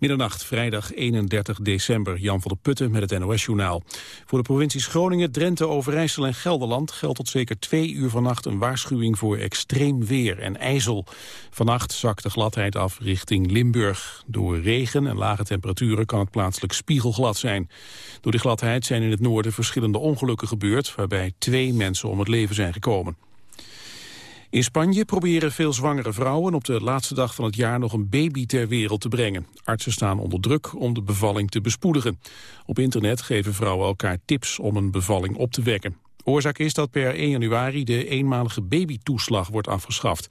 Middernacht, vrijdag 31 december. Jan van der Putten met het NOS-journaal. Voor de provincies Groningen, Drenthe, Overijssel en Gelderland... geldt tot zeker twee uur vannacht een waarschuwing voor extreem weer en ijzel. Vannacht zakt de gladheid af richting Limburg. Door regen en lage temperaturen kan het plaatselijk spiegelglad zijn. Door de gladheid zijn in het noorden verschillende ongelukken gebeurd... waarbij twee mensen om het leven zijn gekomen. In Spanje proberen veel zwangere vrouwen op de laatste dag van het jaar nog een baby ter wereld te brengen. Artsen staan onder druk om de bevalling te bespoedigen. Op internet geven vrouwen elkaar tips om een bevalling op te wekken. Oorzaak is dat per 1 januari de eenmalige babytoeslag wordt afgeschaft.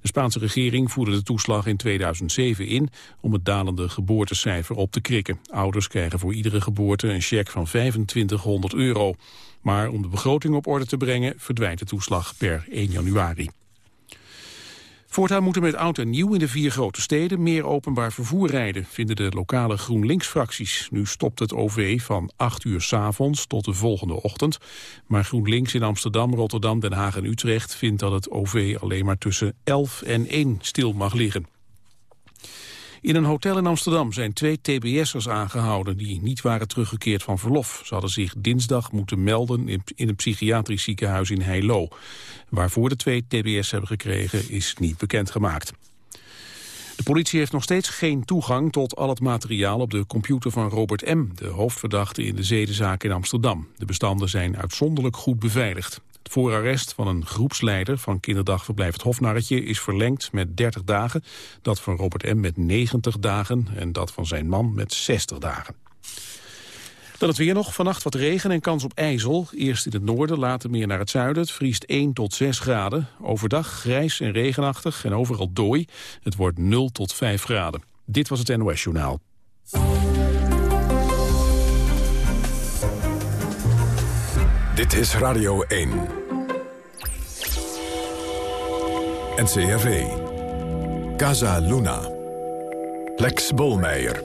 De Spaanse regering voerde de toeslag in 2007 in om het dalende geboortecijfer op te krikken. Ouders krijgen voor iedere geboorte een cheque van 2500 euro. Maar om de begroting op orde te brengen verdwijnt de toeslag per 1 januari. Voortaan moeten met oud en nieuw in de vier grote steden meer openbaar vervoer rijden, vinden de lokale GroenLinks-fracties. Nu stopt het OV van 8 uur s avonds tot de volgende ochtend. Maar GroenLinks in Amsterdam, Rotterdam, Den Haag en Utrecht vindt dat het OV alleen maar tussen 11 en 1 stil mag liggen. In een hotel in Amsterdam zijn twee tbs'ers aangehouden... die niet waren teruggekeerd van verlof. Ze hadden zich dinsdag moeten melden in een psychiatrisch ziekenhuis in Heilo. Waarvoor de twee tbs hebben gekregen is niet bekendgemaakt. De politie heeft nog steeds geen toegang tot al het materiaal op de computer van Robert M., de hoofdverdachte in de zedenzaak in Amsterdam. De bestanden zijn uitzonderlijk goed beveiligd. Het voorarrest van een groepsleider van kinderdagverblijf het Hofnarretje is verlengd met 30 dagen. Dat van Robert M. met 90 dagen en dat van zijn man met 60 dagen. Dan het weer nog. Vannacht wat regen en kans op ijzel. Eerst in het noorden, later meer naar het zuiden. Het vriest 1 tot 6 graden. Overdag grijs en regenachtig en overal dooi. Het wordt 0 tot 5 graden. Dit was het NOS Journaal. Dit is Radio 1. NCRV. Casa Luna. Lex Bolmeijer.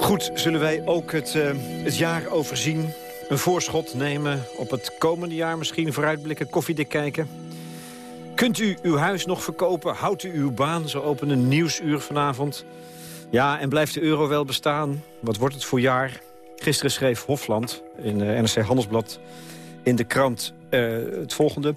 Goed, zullen wij ook het, uh, het jaar overzien? Een voorschot nemen op het komende jaar misschien? Vooruitblikken, koffiedik kijken? Kunt u uw huis nog verkopen? Houdt u uw baan? Zo openen nieuwsuur vanavond. Ja, en blijft de euro wel bestaan? Wat wordt het voor jaar? Gisteren schreef Hofland in de NRC Handelsblad in de krant uh, het volgende.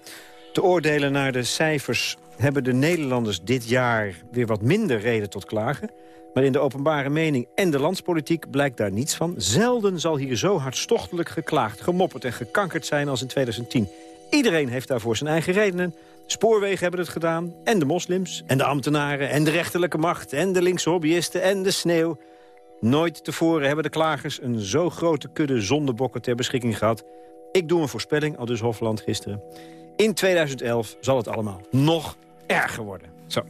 Te oordelen naar de cijfers hebben de Nederlanders dit jaar weer wat minder reden tot klagen. Maar in de openbare mening en de landspolitiek blijkt daar niets van. Zelden zal hier zo hartstochtelijk geklaagd, gemopperd en gekankerd zijn als in 2010. Iedereen heeft daarvoor zijn eigen redenen. Spoorwegen hebben het gedaan, en de moslims, en de ambtenaren... en de rechterlijke macht, en de linkse hobbyisten, en de sneeuw. Nooit tevoren hebben de klagers een zo grote kudde zondebokken ter beschikking gehad. Ik doe een voorspelling, al dus Hofland gisteren. In 2011 zal het allemaal nog erger worden. Zo,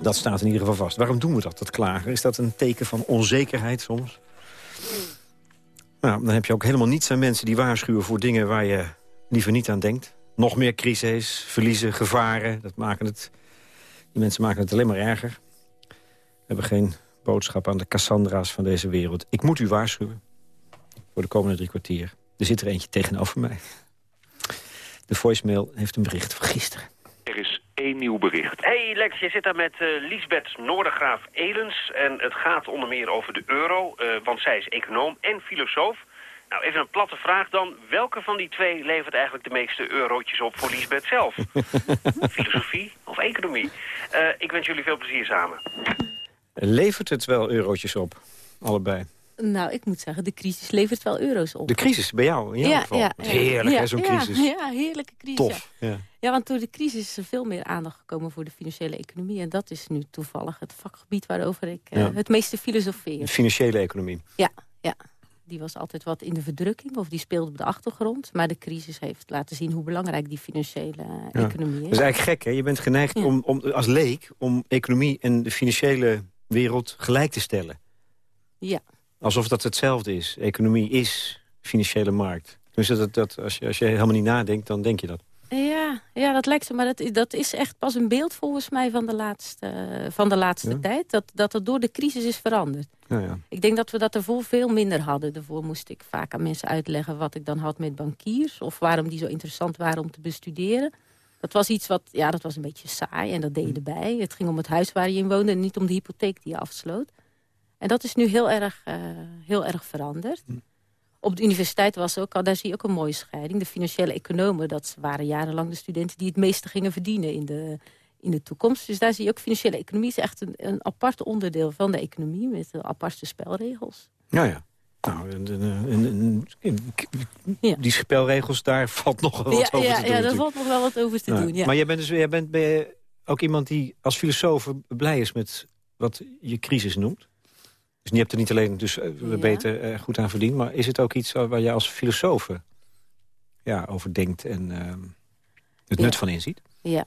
dat staat in ieder geval vast. Waarom doen we dat, dat klagen? Is dat een teken van onzekerheid soms? Nou, dan heb je ook helemaal niets aan mensen die waarschuwen voor dingen waar je liever niet aan denkt. Nog meer crises, verliezen, gevaren. Dat maken het, die mensen maken het alleen maar erger. We hebben geen boodschap aan de Cassandra's van deze wereld. Ik moet u waarschuwen voor de komende drie kwartier. Er zit er eentje tegenover mij. De voicemail heeft een bericht van gisteren. Er is één nieuw bericht. Hey Lex, je zit daar met uh, Lisbeth Noordergraaf Elens. En het gaat onder meer over de euro, uh, want zij is econoom en filosoof. Nou, even een platte vraag dan. Welke van die twee levert eigenlijk de meeste eurotjes op voor Lisbeth zelf? Filosofie of economie? Uh, ik wens jullie veel plezier samen. Levert het wel eurotjes op? Allebei. Nou, ik moet zeggen, de crisis levert wel euro's op. De crisis bij jou, in jouw ja, geval? Ja, Heerlijk, ja, zo'n crisis. Ja, heerlijke crisis. Tof. Ja. ja, want door de crisis is er veel meer aandacht gekomen voor de financiële economie. En dat is nu toevallig het vakgebied waarover ik uh, het meeste filosofeer. De financiële economie. Ja, ja. Die was altijd wat in de verdrukking, of die speelde op de achtergrond. Maar de crisis heeft laten zien hoe belangrijk die financiële economie is. Dat is eigenlijk gek, hè? Je bent geneigd om, om, als leek om economie en de financiële wereld gelijk te stellen. Ja. Alsof dat hetzelfde is. Economie is financiële markt. Dus dat, dat, als, je, als je helemaal niet nadenkt, dan denk je dat. Ja, ja dat lijkt zo. Maar dat, dat is echt pas een beeld volgens mij van de laatste, van de laatste tijd. Dat, dat het door de crisis is veranderd. Ja, ja. Ik denk dat we dat ervoor veel minder hadden. Daarvoor moest ik vaak aan mensen uitleggen wat ik dan had met bankiers. Of waarom die zo interessant waren om te bestuderen. Dat was iets wat, ja, dat was een beetje saai en dat deed je erbij. Het ging om het huis waar je in woonde en niet om de hypotheek die je afsloot. En dat is nu heel erg, eh, heel erg veranderd. Hm. Op de universiteit was ook al, daar zie je ook een mooie scheiding. De financiële economen, dat waren jarenlang de studenten... die het meeste gingen verdienen in de, in de toekomst. Dus daar zie je ook financiële economie is echt een, een apart onderdeel van de economie... met aparte spelregels. Nou ja. Nou, en, en, en, ja. die spelregels, daar valt nog wel wat ja, over ja, te doen. Ja, daar valt nog wel wat over te doen. Ja. Maar jij bent, dus, jij bent ben je ook iemand die als filosoof blij is met wat je crisis noemt? Dus je hebt er niet alleen dus ja. beter uh, goed aan verdiend... maar is het ook iets waar je als filosoof ja, over denkt en uh, het nut van inziet? Ja.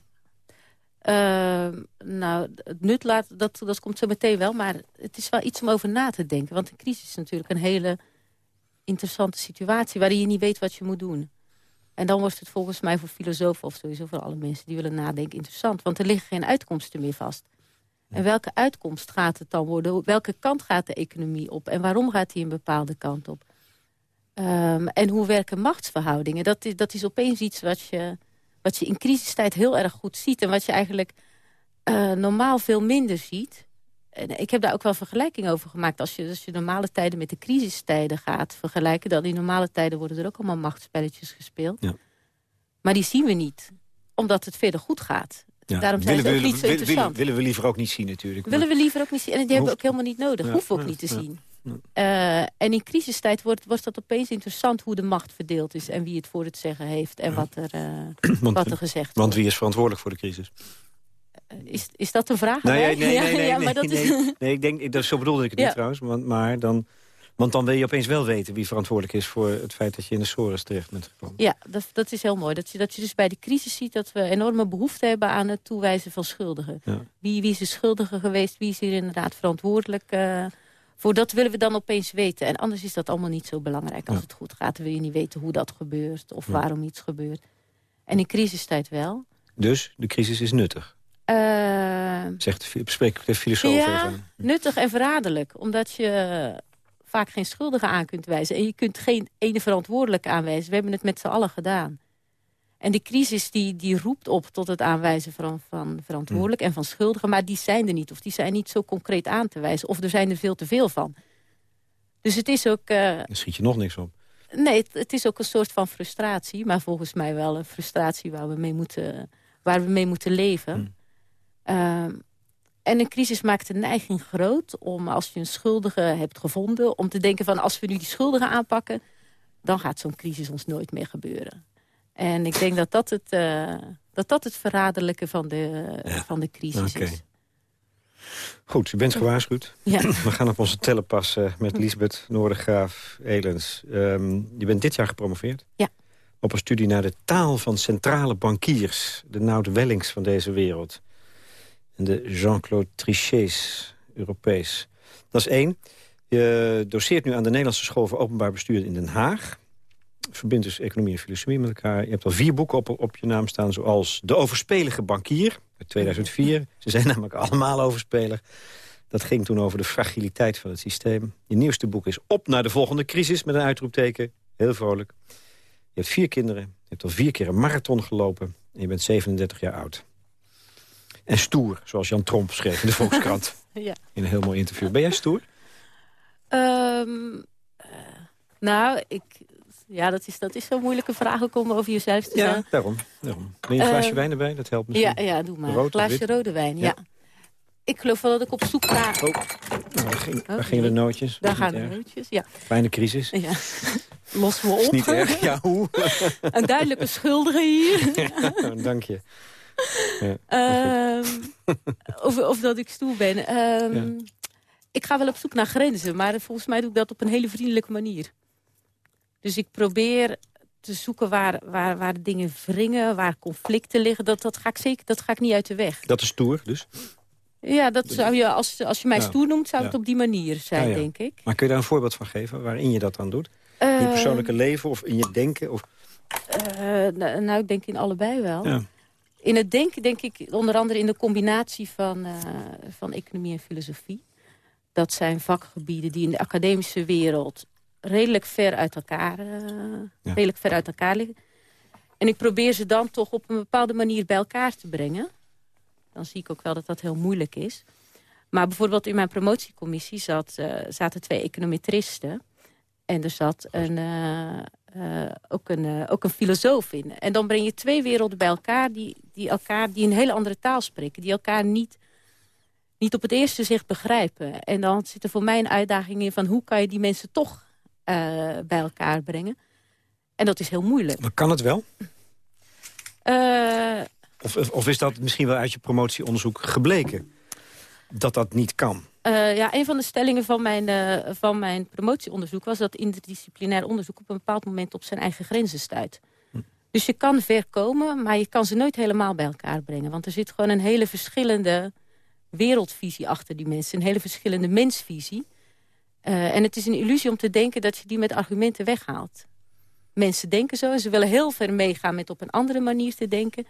Uh, nou, het nut laat, dat, dat komt zo meteen wel, maar het is wel iets om over na te denken. Want een crisis is natuurlijk een hele interessante situatie... waarin je niet weet wat je moet doen. En dan wordt het volgens mij voor filosofen of sowieso voor alle mensen die willen nadenken interessant. Want er liggen geen uitkomsten meer vast. En welke uitkomst gaat het dan worden? Welke kant gaat de economie op? En waarom gaat die een bepaalde kant op? Um, en hoe werken machtsverhoudingen? Dat is, dat is opeens iets wat je, wat je in crisistijd heel erg goed ziet. En wat je eigenlijk uh, normaal veel minder ziet. En ik heb daar ook wel vergelijking over gemaakt. Als je, als je normale tijden met de crisistijden gaat vergelijken... dan in normale tijden worden er ook allemaal machtsspelletjes gespeeld. Ja. Maar die zien we niet, omdat het verder goed gaat. Ja. Daarom zijn willen ze ook we, niet zo willen, interessant. willen, willen we liever ook niet zien natuurlijk. Willen we liever ook niet zien. En die hebben we ook helemaal niet nodig. Ja, Hoeven we ook niet te ja. zien. Uh, en in crisistijd wordt, wordt dat opeens interessant hoe de macht verdeeld is... en wie het voor het zeggen heeft en wat, er, uh, Want- wat er gezegd Want wordt. wie is verantwoordelijk voor de crisis? Is, is dat een vraag? Nee, aan nee, nee, nee, ja, nee, ja, maar nee, dat is... nee. Ik denk, dat, zo bedoelde ik het Ja. niet trouwens. Want, maar dan, want dan wil je opeens wel weten wie verantwoordelijk is... voor het feit dat je in de sores terecht bent gekomen. Ja, dat, dat is heel mooi. Dat je, dat je dus bij de crisis ziet dat we enorme behoefte hebben aan het toewijzen van schuldigen. Wie, wie is de schuldige geweest? Wie is hier inderdaad verantwoordelijk eh, voor? Dat willen we dan opeens weten. En anders is dat allemaal niet zo belangrijk. Als Ja. het goed gaat, dan wil je niet weten hoe dat gebeurt of Ja. waarom iets gebeurt. En in crisistijd wel. Dus de crisis is nuttig, Eh, zegt de, filosoof. ja, even. nuttig en verraderlijk. Omdat je vaak geen schuldige aan kunt wijzen. En je kunt geen ene verantwoordelijke aanwijzen. We hebben het met z'n allen gedaan. En die crisis die, die roept op tot het aanwijzen van, van verantwoordelijk en van schuldigen. Maar die zijn er niet. Of die zijn niet zo concreet aan te wijzen. Of er zijn er veel te veel van. Dus het is ook... eh, Dan schiet je nog niks op. Nee, het, het is ook een soort van frustratie. Maar volgens mij wel een frustratie waar we mee moeten, waar we mee moeten leven. Hmm. Ehm, en een crisis maakt de neiging groot om, als je een schuldige hebt gevonden... om te denken van als we nu die schuldige aanpakken... dan gaat zo'n crisis ons nooit meer gebeuren. En ik denk dat dat het, eh, dat dat het verraderlijke van de, Ja, van de crisis is. Goed, u bent gewaarschuwd. Ja. We gaan op onze tellen passen met Lisbeth Noordegraaf Elens. Ehm, je bent dit jaar gepromoveerd. Ja. Op een studie naar de taal van centrale bankiers. De Nout Wellings van deze wereld. En de Jean-Claude Trichets, Europees. Dat is één. Je doseert nu aan de Nederlandse School voor Openbaar Bestuur in Den Haag. Verbindt dus economie en filosofie met elkaar. Je hebt al vier boeken op, op je naam staan, zoals De Overspelige Bankier uit 2004. Ze zijn namelijk allemaal overspelig. Dat ging toen over de fragiliteit van het systeem. Je nieuwste boek is Op naar de volgende crisis met een uitroepteken. Heel vrolijk. Je hebt vier kinderen. Je hebt al vier keer een marathon gelopen. En je bent 37 jaar oud. En stoer, zoals Jan Tromp schreef in de Volkskrant. Ja. In een heel mooi interview. Ben jij stoer? Ehm, eh, nou, ik, ja, dat is, dat is zo'n moeilijke vraag ook om over jezelf te zeggen. daarom. daarom. Ben je een glaasje Eh, wijn erbij? Dat helpt Ja, misschien. ja, doe maar. Rood Een glaasje wit? rode wijn, ja. Ja. Ik geloof wel dat ik op zoek ga... Oh, nou, daar, ging, Oh, daar gingen de nootjes. Daar gaan de nootjes, ja. Kleine crisis. ja. Los me op. Is niet erg. Ja, hoe? Een duidelijke schuldige hier. Dank je. Ja, Ehm, of, of dat ik stoer ben. Ehm, Ja. Ik ga wel op zoek naar grenzen, maar volgens mij doe ik dat op een hele vriendelijke manier. Dus ik probeer te zoeken waar, waar, waar dingen wringen, waar conflicten liggen. Dat, dat, ga ik zeker, dat ga ik niet uit de weg. dat is stoer, dus. Ja, dat zou je, als, als je mij stoer noemt, zou het op die manier zijn, ja. denk ik. Maar kun je daar een voorbeeld van geven waarin je dat dan doet? In je Ehm, persoonlijke leven of in je denken? Of, eh, nou, nou, ik denk in allebei wel. ja. In het denken denk ik onder andere in de combinatie van, eh, van economie en filosofie. Dat zijn vakgebieden die in de academische wereld redelijk ver uit elkaar, eh, Ja. redelijk ver uit elkaar liggen. En ik probeer ze dan toch op een bepaalde manier bij elkaar te brengen. Dan zie ik ook wel dat dat heel moeilijk is. Maar bijvoorbeeld in mijn promotiecommissie zat, uh, zaten twee econometristen. En er zat een, uh, ook, een, ook een filosoof in. En dan breng je twee werelden bij elkaar die, die, elkaar die een hele andere taal spreken. Die elkaar niet, niet op het eerste zicht begrijpen. En dan zit er voor mij een uitdaging in van hoe kan je die mensen toch bij elkaar brengen. En dat is heel moeilijk. Maar kan het wel? of, of is dat misschien wel uit je promotieonderzoek gebleken? Dat dat niet kan? Uh, ja, een van de stellingen van mijn, uh, van mijn promotieonderzoek... was dat interdisciplinair onderzoek op een bepaald moment op zijn eigen grenzen stuit. Hm. Dus je kan ver komen, maar je kan ze nooit helemaal bij elkaar brengen. Want er zit gewoon een hele verschillende wereldvisie achter die mensen. Een hele verschillende mensvisie. Uh, en het is een illusie om te denken dat je die met argumenten weghaalt. Mensen denken zo en ze willen heel ver meegaan met op een andere manier te denken.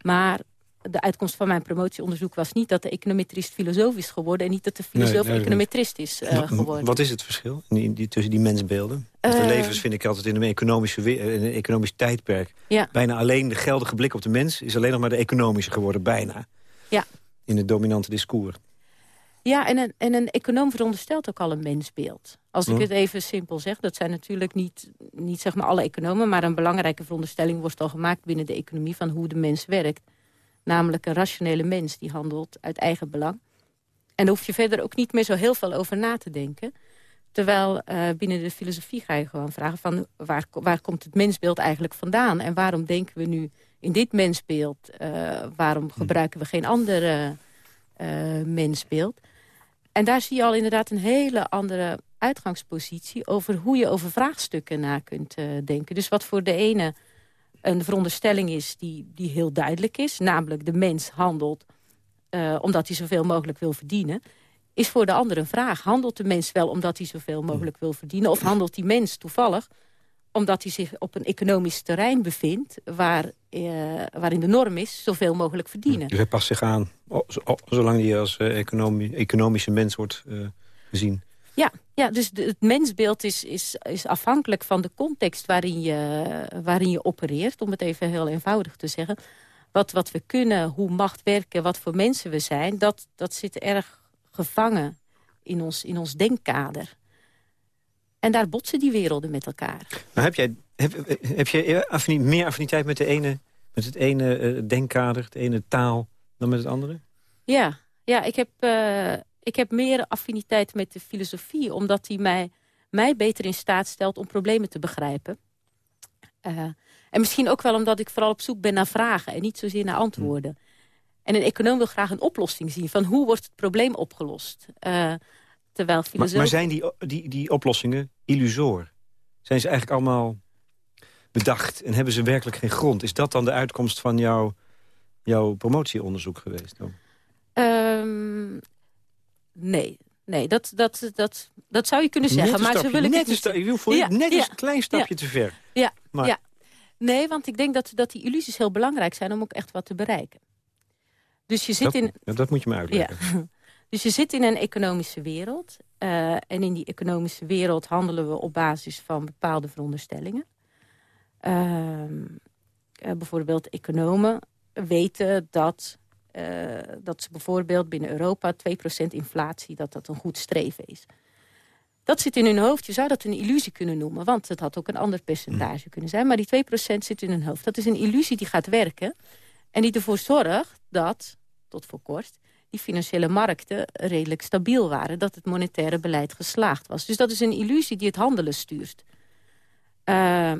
Maar de uitkomst van mijn promotieonderzoek was niet dat de econometrist filosoof is geworden... en niet dat de filosoof nee, econometrist is uh, geworden. Wat is het verschil die, die, tussen die mensbeelden? Uh, de levens vind ik altijd in een, economische, in een economisch tijdperk. Ja. Bijna alleen de geldige blik op de mens is alleen nog maar de economische geworden, bijna. Ja. In het dominante discours. Ja, en een, en een econoom veronderstelt ook al een mensbeeld. Als ik het even simpel zeg, dat zijn natuurlijk niet, niet zeg maar alle economen... maar een belangrijke veronderstelling wordt al gemaakt binnen de economie... van hoe de mens werkt. Namelijk een rationele mens die handelt uit eigen belang. En daar hoef je verder ook niet meer zo heel veel over na te denken. Terwijl uh, binnen de filosofie ga je gewoon vragen van waar, waar komt het mensbeeld eigenlijk vandaan? En waarom denken we nu in dit mensbeeld? Uh, waarom hm. gebruiken we geen ander uh, mensbeeld? En daar zie je al inderdaad een hele andere uitgangspositie... over hoe je over vraagstukken na kunt denken. Dus wat voor de ene een veronderstelling is die, die heel duidelijk is. Namelijk de mens handelt uh, omdat hij zoveel mogelijk wil verdienen. Is voor de ander een vraag. Handelt de mens wel omdat hij zoveel mogelijk wil verdienen? Of handelt die mens toevallig omdat hij zich op een economisch terrein bevindt... Waar, uh, waarin de norm is zoveel mogelijk verdienen? Dus hij past zich aan, zolang hij als uh, economische mens wordt gezien. Ja, ja dus het mensbeeld is, is, is afhankelijk van de context waarin je, waarin je opereert. Om het even heel eenvoudig te zeggen. Wat, wat we kunnen, hoe macht werken, wat voor mensen we zijn... dat, dat zit erg gevangen in ons, in ons denkkader. En daar botsen die werelden met elkaar. Maar heb jij, heb, heb jij meer affiniteit met, de ene, met het ene uh, denkkader, het ene taal, dan met het andere? Ja, ja ik heb... Uh, ik heb meer affiniteit met de filosofie... omdat die mij, mij beter in staat stelt om problemen te begrijpen. Uh, en misschien ook wel omdat ik vooral op zoek ben naar vragen... en niet zozeer naar antwoorden. En een econoom wil graag een oplossing zien... van hoe wordt het probleem opgelost. Terwijl maar, maar, zijn die, die, die oplossingen illusoor? Zijn ze eigenlijk allemaal bedacht en hebben ze werkelijk geen grond? Is dat dan de uitkomst van jouw, jouw promotieonderzoek geweest? Dan? Um, Nee, nee dat, dat, dat, dat zou je kunnen zeggen. maar ze willen net, niet... voor je net een klein stapje te ver. Ja, maar... ja. Nee, want ik denk dat, dat die illusies heel belangrijk zijn... om ook echt wat te bereiken. Dus je zit dat, in... dat moet je me uitleggen. Dus je zit in een economische wereld. Uh, en in die economische wereld handelen we op basis van bepaalde veronderstellingen. Uh, uh, bijvoorbeeld economen weten dat uh, dat ze bijvoorbeeld binnen Europa 2% inflatie, dat dat een goed streven is. Dat zit in hun hoofd. Je zou dat een illusie kunnen noemen. Want het had ook een ander percentage mm. kunnen zijn. Maar die 2% zit in hun hoofd. Dat is een illusie die gaat werken. En die ervoor zorgt dat, tot voor kort... die financiële markten redelijk stabiel waren. Dat het monetaire beleid geslaagd was. Dus dat is een illusie die het handelen stuurt. Uh,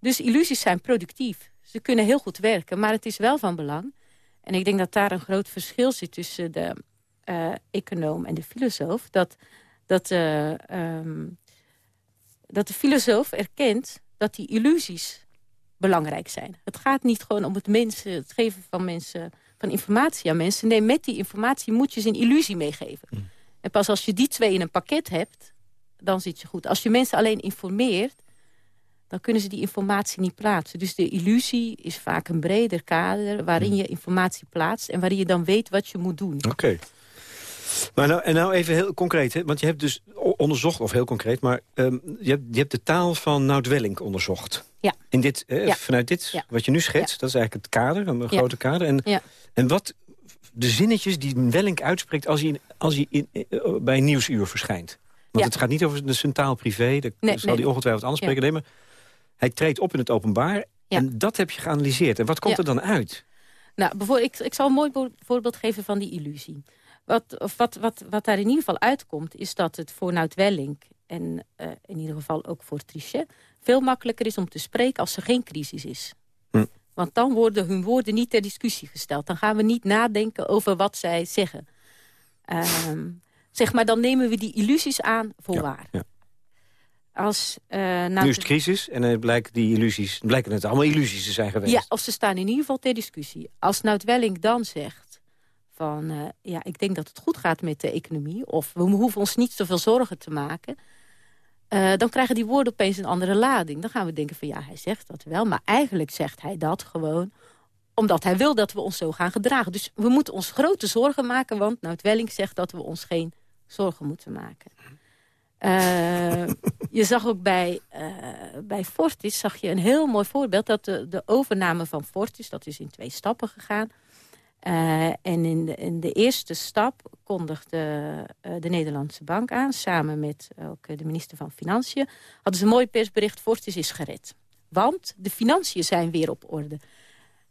dus illusies zijn productief. Ze kunnen heel goed werken. Maar het is wel van belang en ik denk dat daar een groot verschil zit tussen de uh, econoom en de filosoof. Dat, dat, uh, um, dat de filosoof erkent dat die illusies belangrijk zijn. Het gaat niet gewoon om het, mensen, het geven van, mensen, van informatie aan mensen. Nee, met die informatie moet je ze een illusie meegeven. Mm. En pas als je die twee in een pakket hebt, dan zit je goed. Als je mensen alleen informeert, dan kunnen ze die informatie niet plaatsen. Dus de illusie is vaak een breder kader waarin hmm. je informatie plaatst... en waarin je dan weet wat je moet doen. Oké. Maar nou, en nou even heel concreet, hè? want je hebt dus onderzocht, of heel concreet... maar um, je, hebt, je hebt de taal van Nout Welling onderzocht. Ja. In dit, eh, Vanuit dit, wat je nu schetst, dat is eigenlijk het kader, een grote kader. En, en wat de zinnetjes die Wellink uitspreekt... als hij, in, als hij in, eh, bij een nieuwsuur verschijnt. Want het gaat niet over de centraal privé. Daar Nee, zal nee. hij ongetwijfeld anders spreken. Nee, maar hij treedt op in het openbaar. Ja. En dat heb je geanalyseerd. En wat komt er dan uit? Nou, bijvoorbeeld, ik, ik zal een mooi voorbeeld geven van die illusie. Wat, of wat, wat, wat daar in ieder geval uitkomt, is dat het voor Nout en eh, in ieder geval ook voor Trichet... veel makkelijker is om te spreken als er geen crisis is. Hm. Want dan worden hun woorden niet ter discussie gesteld. Dan gaan we niet nadenken over wat zij zeggen. Ehm, zeg maar, dan nemen we die illusies aan voor Ja, waar. ja. Als, eh, Nout- nu is het crisis en dan blijken die illusies, blijken het allemaal illusies te zijn geweest. Ja, of ze staan in ieder geval ter discussie. Als Nout Welling dan zegt van... eh, ja, ik denk dat het goed gaat met de economie... of we hoeven ons niet zoveel zorgen te maken... eh, dan krijgen die woorden opeens een andere lading. Dan gaan we denken van ja, hij zegt dat wel... maar eigenlijk zegt hij dat gewoon omdat hij wil dat we ons zo gaan gedragen. Dus we moeten ons grote zorgen maken... want Nout Welling zegt dat we ons geen zorgen moeten maken. Eh, je zag ook bij, bij Fortis zag je een heel mooi voorbeeld... dat de, de overname van Fortis, dat is in twee stappen gegaan... Eh, en in de, in de eerste stap kondigde eh, de Nederlandse bank aan... samen met ook eh, de minister van Financiën... hadden ze een mooi persbericht, Fortis is gered. Want de financiën zijn weer op orde.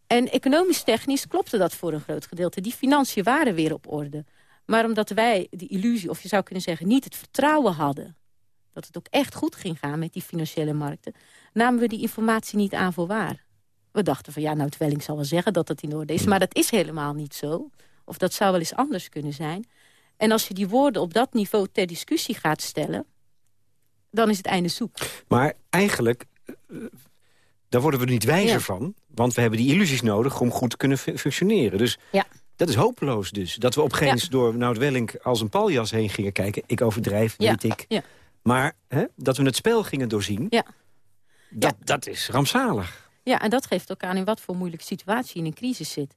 En economisch-technisch klopte dat voor een groot gedeelte. Die financiën waren weer op orde. Maar omdat wij die illusie, of je zou kunnen zeggen... niet het vertrouwen hadden dat het ook echt goed ging gaan met die financiële markten... namen we die informatie niet aan voor waar. We dachten van ja, nou, Welling zal wel zeggen dat het in orde is. Maar dat is helemaal niet zo. Of dat zou wel eens anders kunnen zijn. En als je die woorden op dat niveau ter discussie gaat stellen... dan is het einde zoek. Maar eigenlijk, eh, daar worden we niet wijzer Ja. van. Want we hebben die illusies nodig om goed te kunnen fu- functioneren. Dus Ja. dat is hopeloos dus. Dat we opgeens door Nout Welling als een paljas heen gingen kijken. Ik overdrijf, Ja. weet ik. Ja. Maar hè, dat we het spel gingen doorzien, Ja. dat, dat is rampzalig. Ja, en dat geeft ook aan in wat voor moeilijke situatie je in een crisis zit.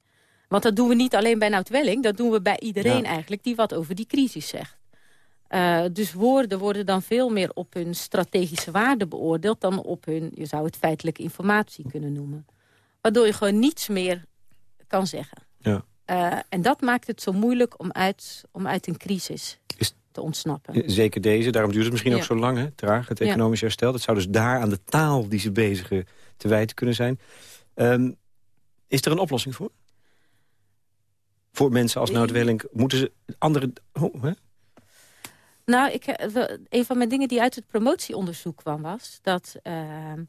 Want dat doen we niet alleen bij Nout Welling. Dat doen we bij iedereen Ja. eigenlijk die wat over die crisis zegt. Eh, dus woorden worden dan veel meer op hun strategische waarde beoordeeld... dan op hun, je zou het feitelijke informatie kunnen noemen. Waardoor je gewoon niets meer kan zeggen. Ja. Eh, en dat maakt het zo moeilijk om uit, om uit een crisis Is- te ontsnappen. Zeker deze, daarom duurt het misschien Ja. ook zo lang, hè, traag, het Ja. economisch herstel. Dat zou dus daar aan de taal die ze bezigen te wijten kunnen zijn. Ehm, is er een oplossing voor? Voor mensen als Nout Eh. Welling, moeten ze andere... Oh, hè? Nou, ik, eh, een van mijn dingen die uit het promotieonderzoek kwam was... dat, ehm,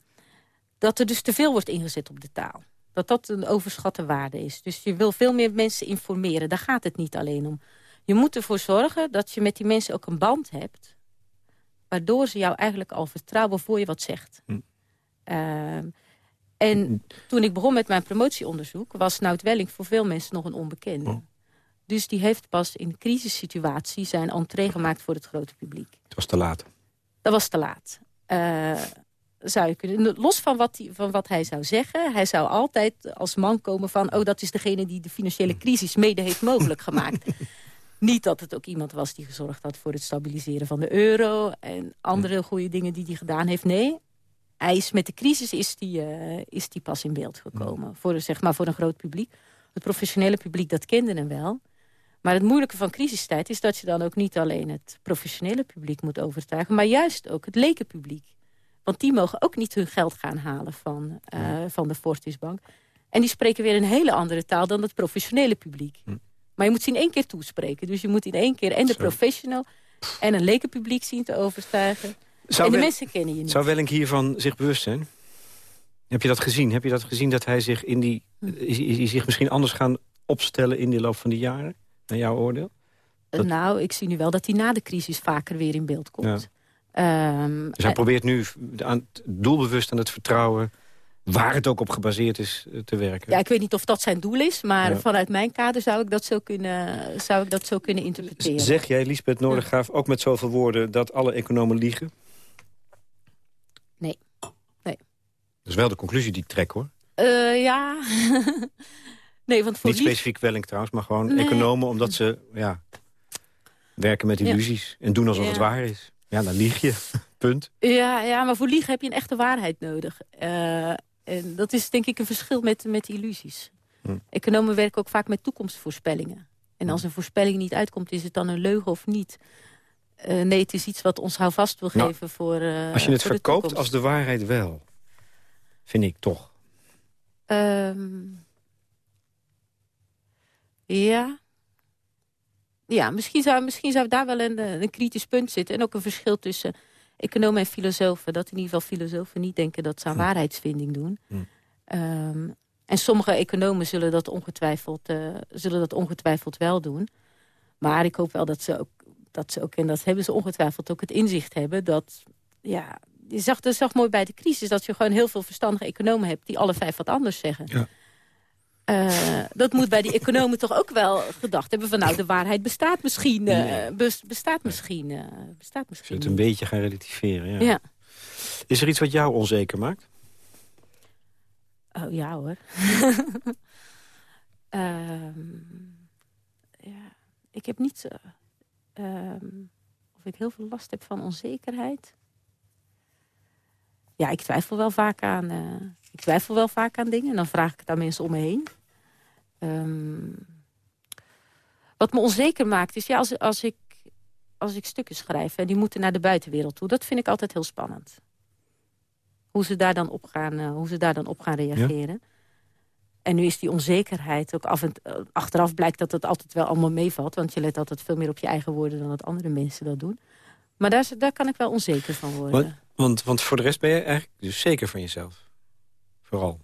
dat er dus te veel wordt ingezet op de taal. Dat dat een overschatte waarde is. Dus je wil veel meer mensen informeren. Daar gaat het niet alleen om. Je moet ervoor zorgen dat je met die mensen ook een band hebt... waardoor ze jou eigenlijk al vertrouwen voor je wat zegt. Hm. Ehm, en toen ik begon met mijn promotieonderzoek... was Nout Welling voor veel mensen nog een onbekende. Oh. Dus die heeft pas in crisissituatie zijn entree gemaakt voor het grote publiek. Het was te laat. Dat was te laat. Eh, zou je kunnen, los van wat, hij, van wat hij zou zeggen... hij zou altijd als man komen van... oh, dat is degene die de financiële crisis mede heeft mogelijk gemaakt. Niet dat het ook iemand was die gezorgd had... voor het stabiliseren van de euro... en andere goede dingen die hij gedaan heeft. Nee, hij is, met de crisis is die, eh, is die pas in beeld gekomen. Voor, zeg maar, voor een groot publiek. Het professionele publiek, dat kende hem wel... Maar het moeilijke van crisistijd is dat je dan ook niet alleen het professionele publiek moet overtuigen... maar juist ook het lekenpubliek. Want die mogen ook niet hun geld gaan halen van, eh, van de Fortisbank. En die spreken weer een hele andere taal dan het professionele publiek. Maar je moet ze in één keer toespreken. Dus je moet in één keer en de Zo. professional en een lekenpubliek zien te overtuigen. Zou, en de Wel- mensen kennen je niet. zou Welling hiervan zich bewust zijn? Heb je dat gezien? Heb je dat gezien dat hij zich in die... Hm. Is, is zich misschien anders gaan opstellen in de loop van die jaren? Naar jouw oordeel? dat- Nou, ik zie nu wel dat hij na de crisis vaker weer in beeld komt. Ehm, Dus hij probeert nu aan, doelbewust aan het vertrouwen... waar het ook op gebaseerd is, eh, te werken. Ja, ik weet niet of dat zijn doel is, maar Ja. vanuit mijn kader zou ik dat zo kunnen, zou ik dat zo kunnen interpreteren. Zeg jij, Lisbeth Noordegraaf, ook met zoveel woorden... dat alle economen liegen? Nee. Nee. Dat is wel de conclusie die ik trek, hoor. Eh, ja. nee, want voor Niet lief- specifiek Welling trouwens, maar gewoon Nee. economen... omdat ze ja, werken met Ja. illusies en doen alsof Ja. het waar is. Ja, dan lieg je. Punt. Ja, ja, maar voor liegen heb je een echte waarheid nodig. Eh, en dat is denk ik een verschil met, met illusies. Hm. Economen werken ook vaak met toekomstvoorspellingen. En als een voorspelling niet uitkomt, is het dan een leugen of niet? Eh, nee, het is iets wat ons houvast wil Nou, geven voor uh, Als je het verkoopt toekomst. als de waarheid wel. Vind ik toch. Ehm, ja. Ja, misschien zou, misschien zou daar wel een, eh, een kritisch punt zitten. En ook een verschil tussen economen en filosofen. Dat in ieder geval filosofen niet denken dat ze aan Hm. waarheidsvinding doen. Hm. Ehm, en sommige economen zullen dat, ongetwijfeld, eh, zullen dat ongetwijfeld wel doen. Maar ik hoop wel dat ze ook, dat ze ook en dat hebben ze ongetwijfeld ook het inzicht hebben... dat, ja, je zag, dat zag mooi bij de crisis... dat je gewoon heel veel verstandige economen hebt... die alle vijf wat anders zeggen. Ja. Eh, dat moet bij die economen toch ook wel gedacht hebben... van nou, de waarheid bestaat misschien. Nee. bes- bestaat misschien. eh, bestaat misschien het een beetje gaan relativeren. Ja. Ja. Is er iets wat jou onzeker maakt? Oh ja hoor. Ehm, ja, ik heb niet ehm, of ik heel veel last heb van onzekerheid. Ja, ik twijfel wel vaak aan... ik twijfel wel vaak aan dingen. En dan vraag ik het aan mensen om me heen. Ehm, wat me onzeker maakt is... Ja, als, als, ik, als ik stukken schrijf en die moeten naar de buitenwereld toe... dat vind ik altijd heel spannend. Hoe ze daar dan op gaan, eh, hoe ze daar dan op gaan reageren. En nu is die onzekerheid ook af en eh, achteraf blijkt dat het altijd wel allemaal meevalt. Want je let altijd veel meer op je eigen woorden dan dat andere mensen dat doen. Maar daar, daar kan ik wel onzeker van worden. Want, want, want voor de rest ben je eigenlijk dus zeker van jezelf. Vooral.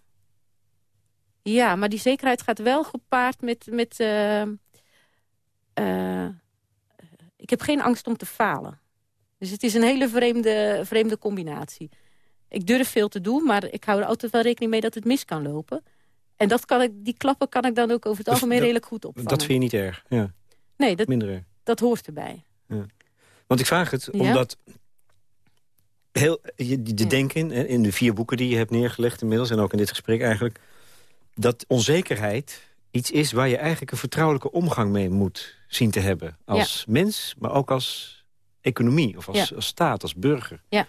Ja, maar die zekerheid gaat wel gepaard met... met eh, eh, ik heb geen angst om te falen. Dus het is een hele vreemde, vreemde combinatie. Ik durf veel te doen, maar ik hou er altijd wel rekening mee dat het mis kan lopen. En dat kan ik, die klappen kan ik dan ook over het algemeen dat- redelijk goed opvangen. Dat vind je niet erg. Ja, Nee, dat, minder erg. dat hoort erbij. Want ik vraag het Ja? omdat... Heel, je- de Ja. denken hè, in de vier boeken die je hebt neergelegd inmiddels... en ook in dit gesprek eigenlijk... dat onzekerheid iets is waar je eigenlijk een vertrouwelijke omgang mee moet zien te hebben. Als mens, maar ook als economie of als, Ja. als staat, als burger. Ja.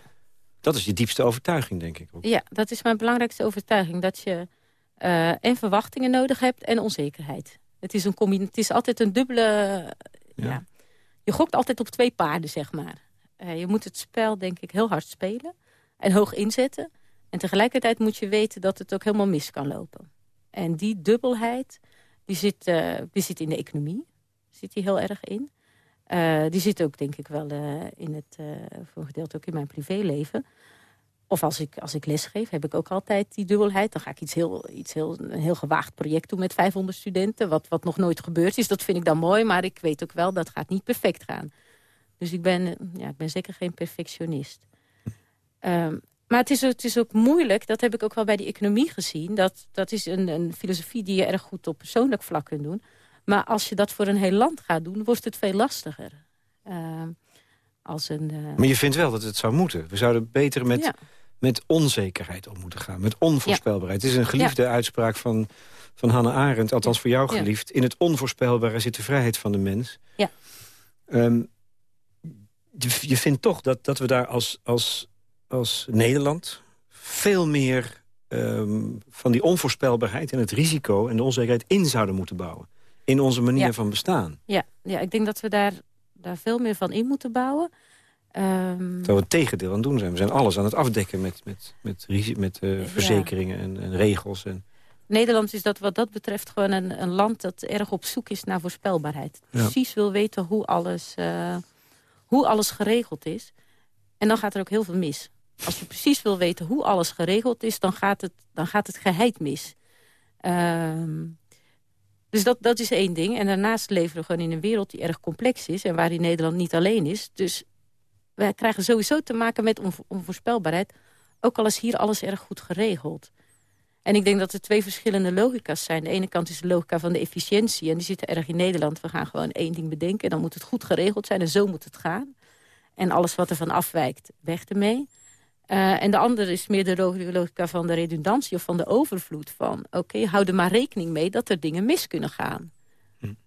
Dat is je diepste overtuiging, denk ik ook. Ja, dat is mijn belangrijkste overtuiging. Dat je eh, en verwachtingen nodig hebt en onzekerheid. Het is, een het is altijd een dubbele... ja. Ja. Je gokt altijd op twee paarden, zeg maar. Eh, je moet het spel, denk ik, heel hard spelen. En hoog inzetten. En tegelijkertijd moet je weten dat het ook helemaal mis kan lopen. En die dubbelheid, die zit, eh, die zit in de economie. Zit die heel erg in. Eh, die zit ook, denk ik, wel in het, voor een ook in mijn privéleven. Of als ik, als ik lesgeef, heb ik ook altijd die dubbelheid. Dan ga ik iets heel, iets heel, een heel gewaagd project doen met 500 studenten. Wat, wat nog nooit gebeurd is. Dat vind ik dan mooi, maar ik weet ook wel dat gaat niet perfect gaan. Dus ik ben, eh, ja, ik ben zeker geen perfectionist. Ehm, maar het is, het is ook moeilijk, dat heb ik ook wel bij die economie gezien. Dat, dat is een, een filosofie die je erg goed op persoonlijk vlak kunt doen. Maar als je dat voor een heel land gaat doen, wordt het veel lastiger. Ehm, als een, eh, Maar je vindt wel dat het zou moeten. We zouden beter met, Ja. met onzekerheid om moeten gaan. Met onvoorspelbaarheid. Het is een geliefde uitspraak van, van Hannah Arendt. Althans voor jou geliefd. In het onvoorspelbare zit de vrijheid van de mens. Ja. Ehm, je, je vindt toch dat, dat we daar als, als, als Nederland... veel meer ehm, van die onvoorspelbaarheid en het risico... en de onzekerheid in zouden moeten bouwen. In onze manier Ja. van bestaan. ja, ja, ik denk dat we daar, daar veel meer van in moeten bouwen. Ehm, Terwijl we het tegendeel aan het doen zijn. We zijn alles aan het afdekken met, met, met, met eh, verzekeringen en, en regels. En, Nederland is dat wat dat betreft gewoon een, een land dat erg op zoek is naar voorspelbaarheid. Ja. Precies wil weten hoe alles, eh, hoe alles geregeld is. En dan gaat er ook heel veel mis. Als je precies wil weten hoe alles geregeld is, dan gaat het, dan gaat het geheid mis. Ehm, dus dat, dat is één ding. En daarnaast leven we gewoon in een wereld die erg complex is... en waarin Nederland niet alleen is. Dus wij krijgen sowieso te maken met onvo- onvoorspelbaarheid... ook al is hier alles erg goed geregeld. En ik denk dat er twee verschillende logica's zijn. De ene kant is de logica van de efficiëntie. En die zit er erg in Nederland. We gaan gewoon één ding bedenken. En dan moet het goed geregeld zijn. En zo moet het gaan. En alles wat er van afwijkt, weg ermee. Eh, en de andere is meer de logica van de redundantie of van de overvloed. Van oké, hou er maar rekening mee dat er dingen mis kunnen gaan.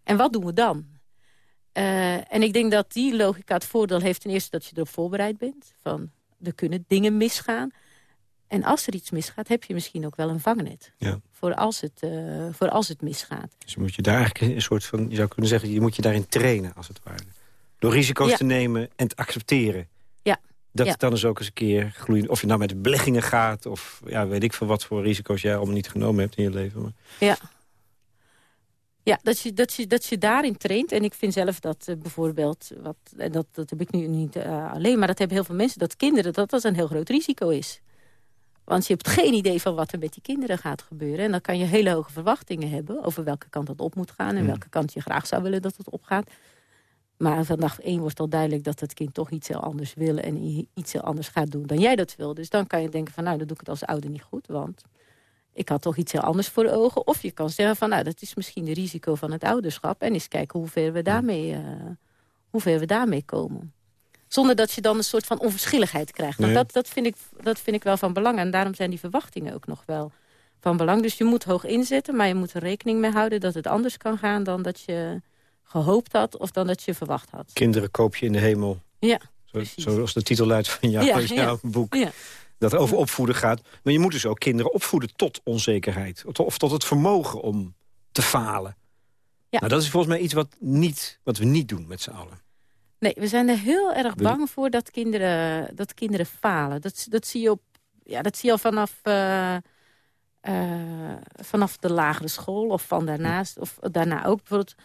En wat doen we dan? Eh, en ik denk dat die logica het voordeel heeft ten eerste dat je erop voorbereid bent. Van, er kunnen dingen misgaan. En als er iets misgaat, heb je misschien ook wel een vangnet. Ja. Voor, als het, uh, voor als het misgaat. Dus moet je daar eigenlijk een soort van... Je zou kunnen zeggen, je moet je daarin trainen, als het ware. Door risico's Ja. te nemen en te accepteren. Ja. Dat Ja. het dan eens ook eens een keer gloeien... Of je nou met beleggingen gaat... of ja, weet ik veel wat voor risico's jij allemaal niet genomen hebt in je leven. Maar, Ja. Ja, dat je, dat, je, dat je daarin traint. En ik vind zelf dat eh, bijvoorbeeld, wat, en dat, dat heb ik nu niet eh, alleen... maar dat hebben heel veel mensen, dat kinderen, dat dat een heel groot risico is. Want je hebt geen idee van wat er met die kinderen gaat gebeuren. En dan kan je hele hoge verwachtingen hebben... over welke kant dat op moet gaan... en Mm. welke kant je graag zou willen dat het opgaat. Maar van dag één wordt al duidelijk dat het kind toch iets heel anders wil... en iets heel anders gaat doen dan jij dat wil. Dus dan kan je denken van, nou, dan doe ik het als ouder niet goed... want ik had toch iets heel anders voor ogen. Of je kan zeggen van, nou, dat is misschien de risico van het ouderschap... en eens kijken hoe ver we daarmee, eh, hoe ver we daarmee komen. Zonder dat je dan een soort van onverschilligheid krijgt. Want Nee. dat, dat, vind ik, dat vind ik wel van belang. En daarom zijn die verwachtingen ook nog wel van belang. Dus je moet hoog inzetten, maar je moet er rekening mee houden... dat het anders kan gaan dan dat je gehoopt had... of dan dat je verwacht had. kinderen koop je in de hemel. Ja, Zo, zoals de titel luidt van Ja, jouw boek. ja. Dat over opvoeden gaat. Maar je moet dus ook kinderen opvoeden tot onzekerheid. Of tot het vermogen om te falen. Ja. Nou, dat is volgens mij iets wat, niet, wat we niet doen met z'n allen. Nee, we zijn er heel erg bang voor dat kinderen, dat kinderen falen. Dat, dat, zie je op, ja, dat zie je al vanaf, eh, eh, vanaf de lagere school of van daarnaast. Of daarna ook bijvoorbeeld.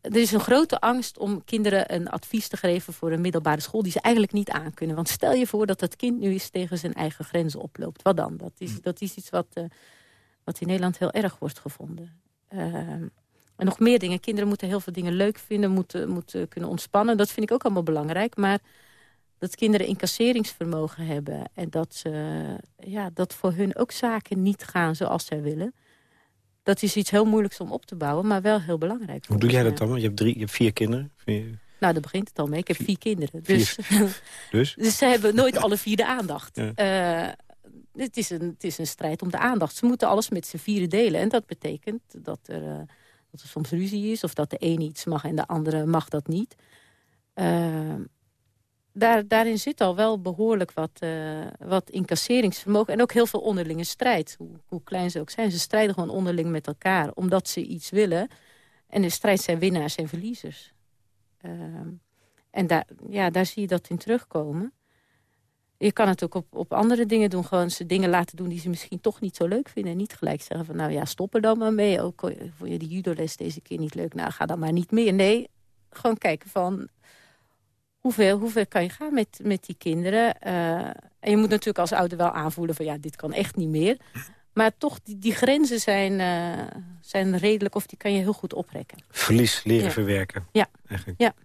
Er is een grote angst om kinderen een advies te geven voor een middelbare school... die ze eigenlijk niet aankunnen. Want stel je voor dat dat kind nu eens tegen zijn eigen grenzen oploopt. Wat dan? Dat is, dat is iets wat, eh, wat in Nederland heel erg wordt gevonden. Ehm, en nog meer dingen. Kinderen moeten heel veel dingen leuk vinden, moeten, moeten kunnen ontspannen. Dat vind ik ook allemaal belangrijk. Maar dat kinderen incasseringsvermogen hebben... en dat, ze, ja, dat voor hun ook zaken niet gaan zoals zij willen... dat is iets heel moeilijks om op te bouwen, maar wel heel belangrijk. Hoe doe jij dat dan? Je hebt, drie, je hebt vier kinderen. Nou, daar begint het al mee. Ik heb vier kinderen. Vier. Dus, Dus? dus ze hebben nooit alle vier de aandacht. Ja. Eh, het, is een, het is een strijd om de aandacht. Ze moeten alles met z'n vieren delen. En dat betekent dat er, eh, dat er soms ruzie is... of dat de een iets mag en de andere mag dat niet. Eh, daar, daarin zit al wel behoorlijk wat, eh, wat incasseringsvermogen... en ook heel veel onderlinge strijd, hoe, hoe klein ze ook zijn. Ze strijden gewoon onderling met elkaar, omdat ze iets willen. En de strijd zijn winnaars en verliezers. Ehm, en daar, ja, daar zie je dat in terugkomen. Je kan het ook op, op andere dingen doen. Gewoon ze dingen laten doen die ze misschien toch niet zo leuk vinden. En niet gelijk zeggen van nou ja, stop er dan maar mee. Ook oh, vond je die judoles deze keer niet leuk. Nou, ga dan maar niet meer. Nee, gewoon kijken van hoeveel, hoeveel kan je gaan met, met die kinderen. Eh, en je moet natuurlijk als ouder wel aanvoelen van ja, dit kan echt niet meer. Maar toch, die, die grenzen zijn, eh, zijn redelijk of die kan je heel goed oprekken. Verlies leren Ja. verwerken. Ja. Eigenlijk. Ja, ja.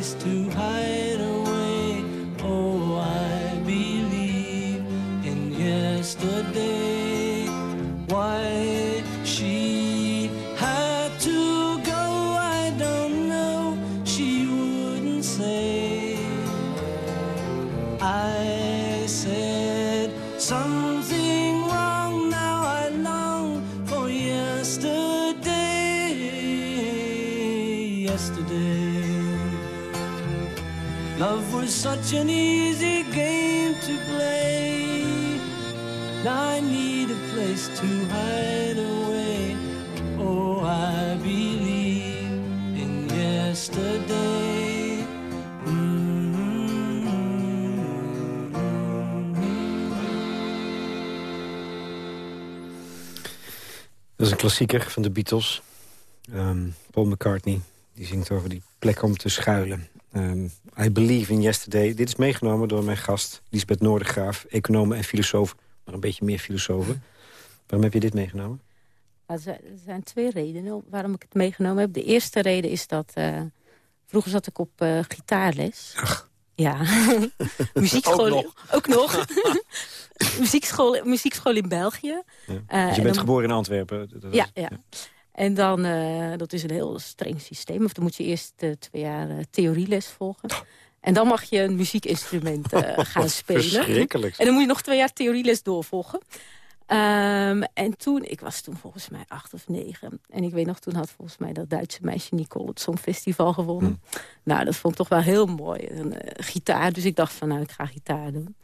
place to hide Dat is een klassieker van de Beatles. Ehm, Paul McCartney, die zingt over die plek om te schuilen. Ehm, I Believe in Yesterday. Dit is meegenomen door mijn gast, Lisbeth Noordergraaf. Econoom en filosoof, maar een beetje meer filosofen. Waarom heb je dit meegenomen? Er zijn- er zijn twee redenen waarom ik het meegenomen heb. De eerste reden is dat... eh, vroeger zat ik op eh, gitaarles. Ja, muziekschool. Ook nog. Ook nog. muziekschool, muziekschool in België. Ja. Eh, Dus je en bent dan- geboren in Antwerpen. Dat was- Ja, ja. En dan, eh, dat is een heel streng systeem. Of dan moet je eerst eh, twee jaar theorieles volgen. En dan mag je een muziekinstrument gaan spelen. Verschrikkelijk. En dan moet je nog twee jaar theorieles doorvolgen. Ehm, en toen, ik was toen volgens mij acht of negen. En ik weet nog, toen had volgens mij dat Duitse meisje Nicole het Songfestival gewonnen. Nou, dat vond ik toch wel heel mooi. Een eh, gitaar, dus ik dacht van, nou, ik ga gitaar doen.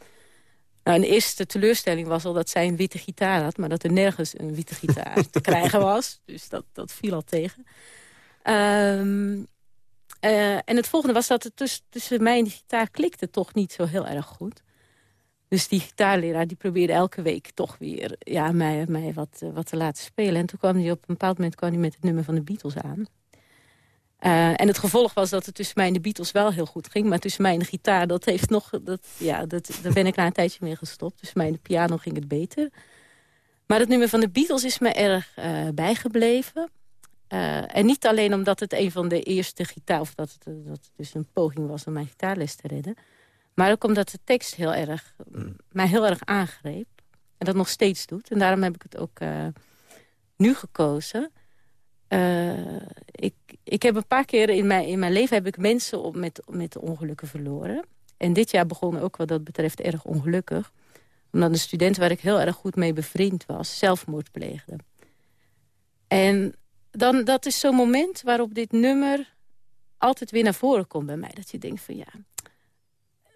Nou, een eerste teleurstelling was al dat zij een witte gitaar had... maar dat er nergens een witte gitaar te krijgen was. Dus dat, dat viel al tegen. Ehm, eh, en het volgende was dat het tuss- tussen mij en die gitaar klikte toch niet zo heel erg goed. Dus die gitaarleraar die probeerde elke week toch weer ja, mij, mij wat, eh, wat te laten spelen. En toen kwam hij op een bepaald moment kwam met het nummer van de Beatles aan. Eh, en het gevolg was dat het tussen mij en de Beatles wel heel goed ging. Maar tussen mij en de gitaar, dat heeft nog, dat, ja, dat, daar ben ik na een tijdje mee gestopt. Tussen mij en de piano ging het beter. Maar het nummer van de Beatles is me erg eh, bijgebleven. En niet alleen omdat het een van de eerste gitaar... of dat het, dat het dus een poging was om mijn gitaarles te redden... maar ook omdat de tekst heel erg, mij heel erg aangreep. En dat nog steeds doet. En daarom heb ik het ook eh, nu gekozen. Eh, ik, ik heb een paar keer in mijn, in mijn leven heb ik mensen op, met, met ongelukken verloren. En dit jaar begon ook wat dat betreft erg ongelukkig. Omdat een student waar ik heel erg goed mee bevriend was... zelfmoord pleegde. En dan, dat is zo'n moment waarop dit nummer altijd weer naar voren komt bij mij. Dat je denkt van ja,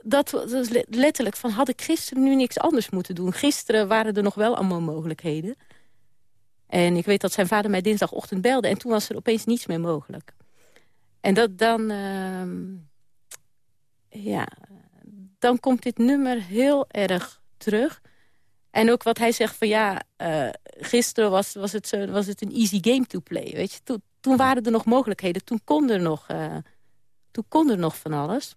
dat, is le- letterlijk van had ik gisteren nu niks anders moeten doen. Gisteren waren er nog wel allemaal mogelijkheden. En ik weet dat zijn vader mij dinsdagochtend belde en toen was er opeens niets meer mogelijk. En dat dan, ehm, ja, dan komt dit nummer heel erg terug. En ook wat hij zegt van ja, eh, gisteren was, was, het zo, was het een easy game to play. Weet je? Toen, toen waren er nog mogelijkheden, toen kon er nog, eh, toen kon er nog van alles.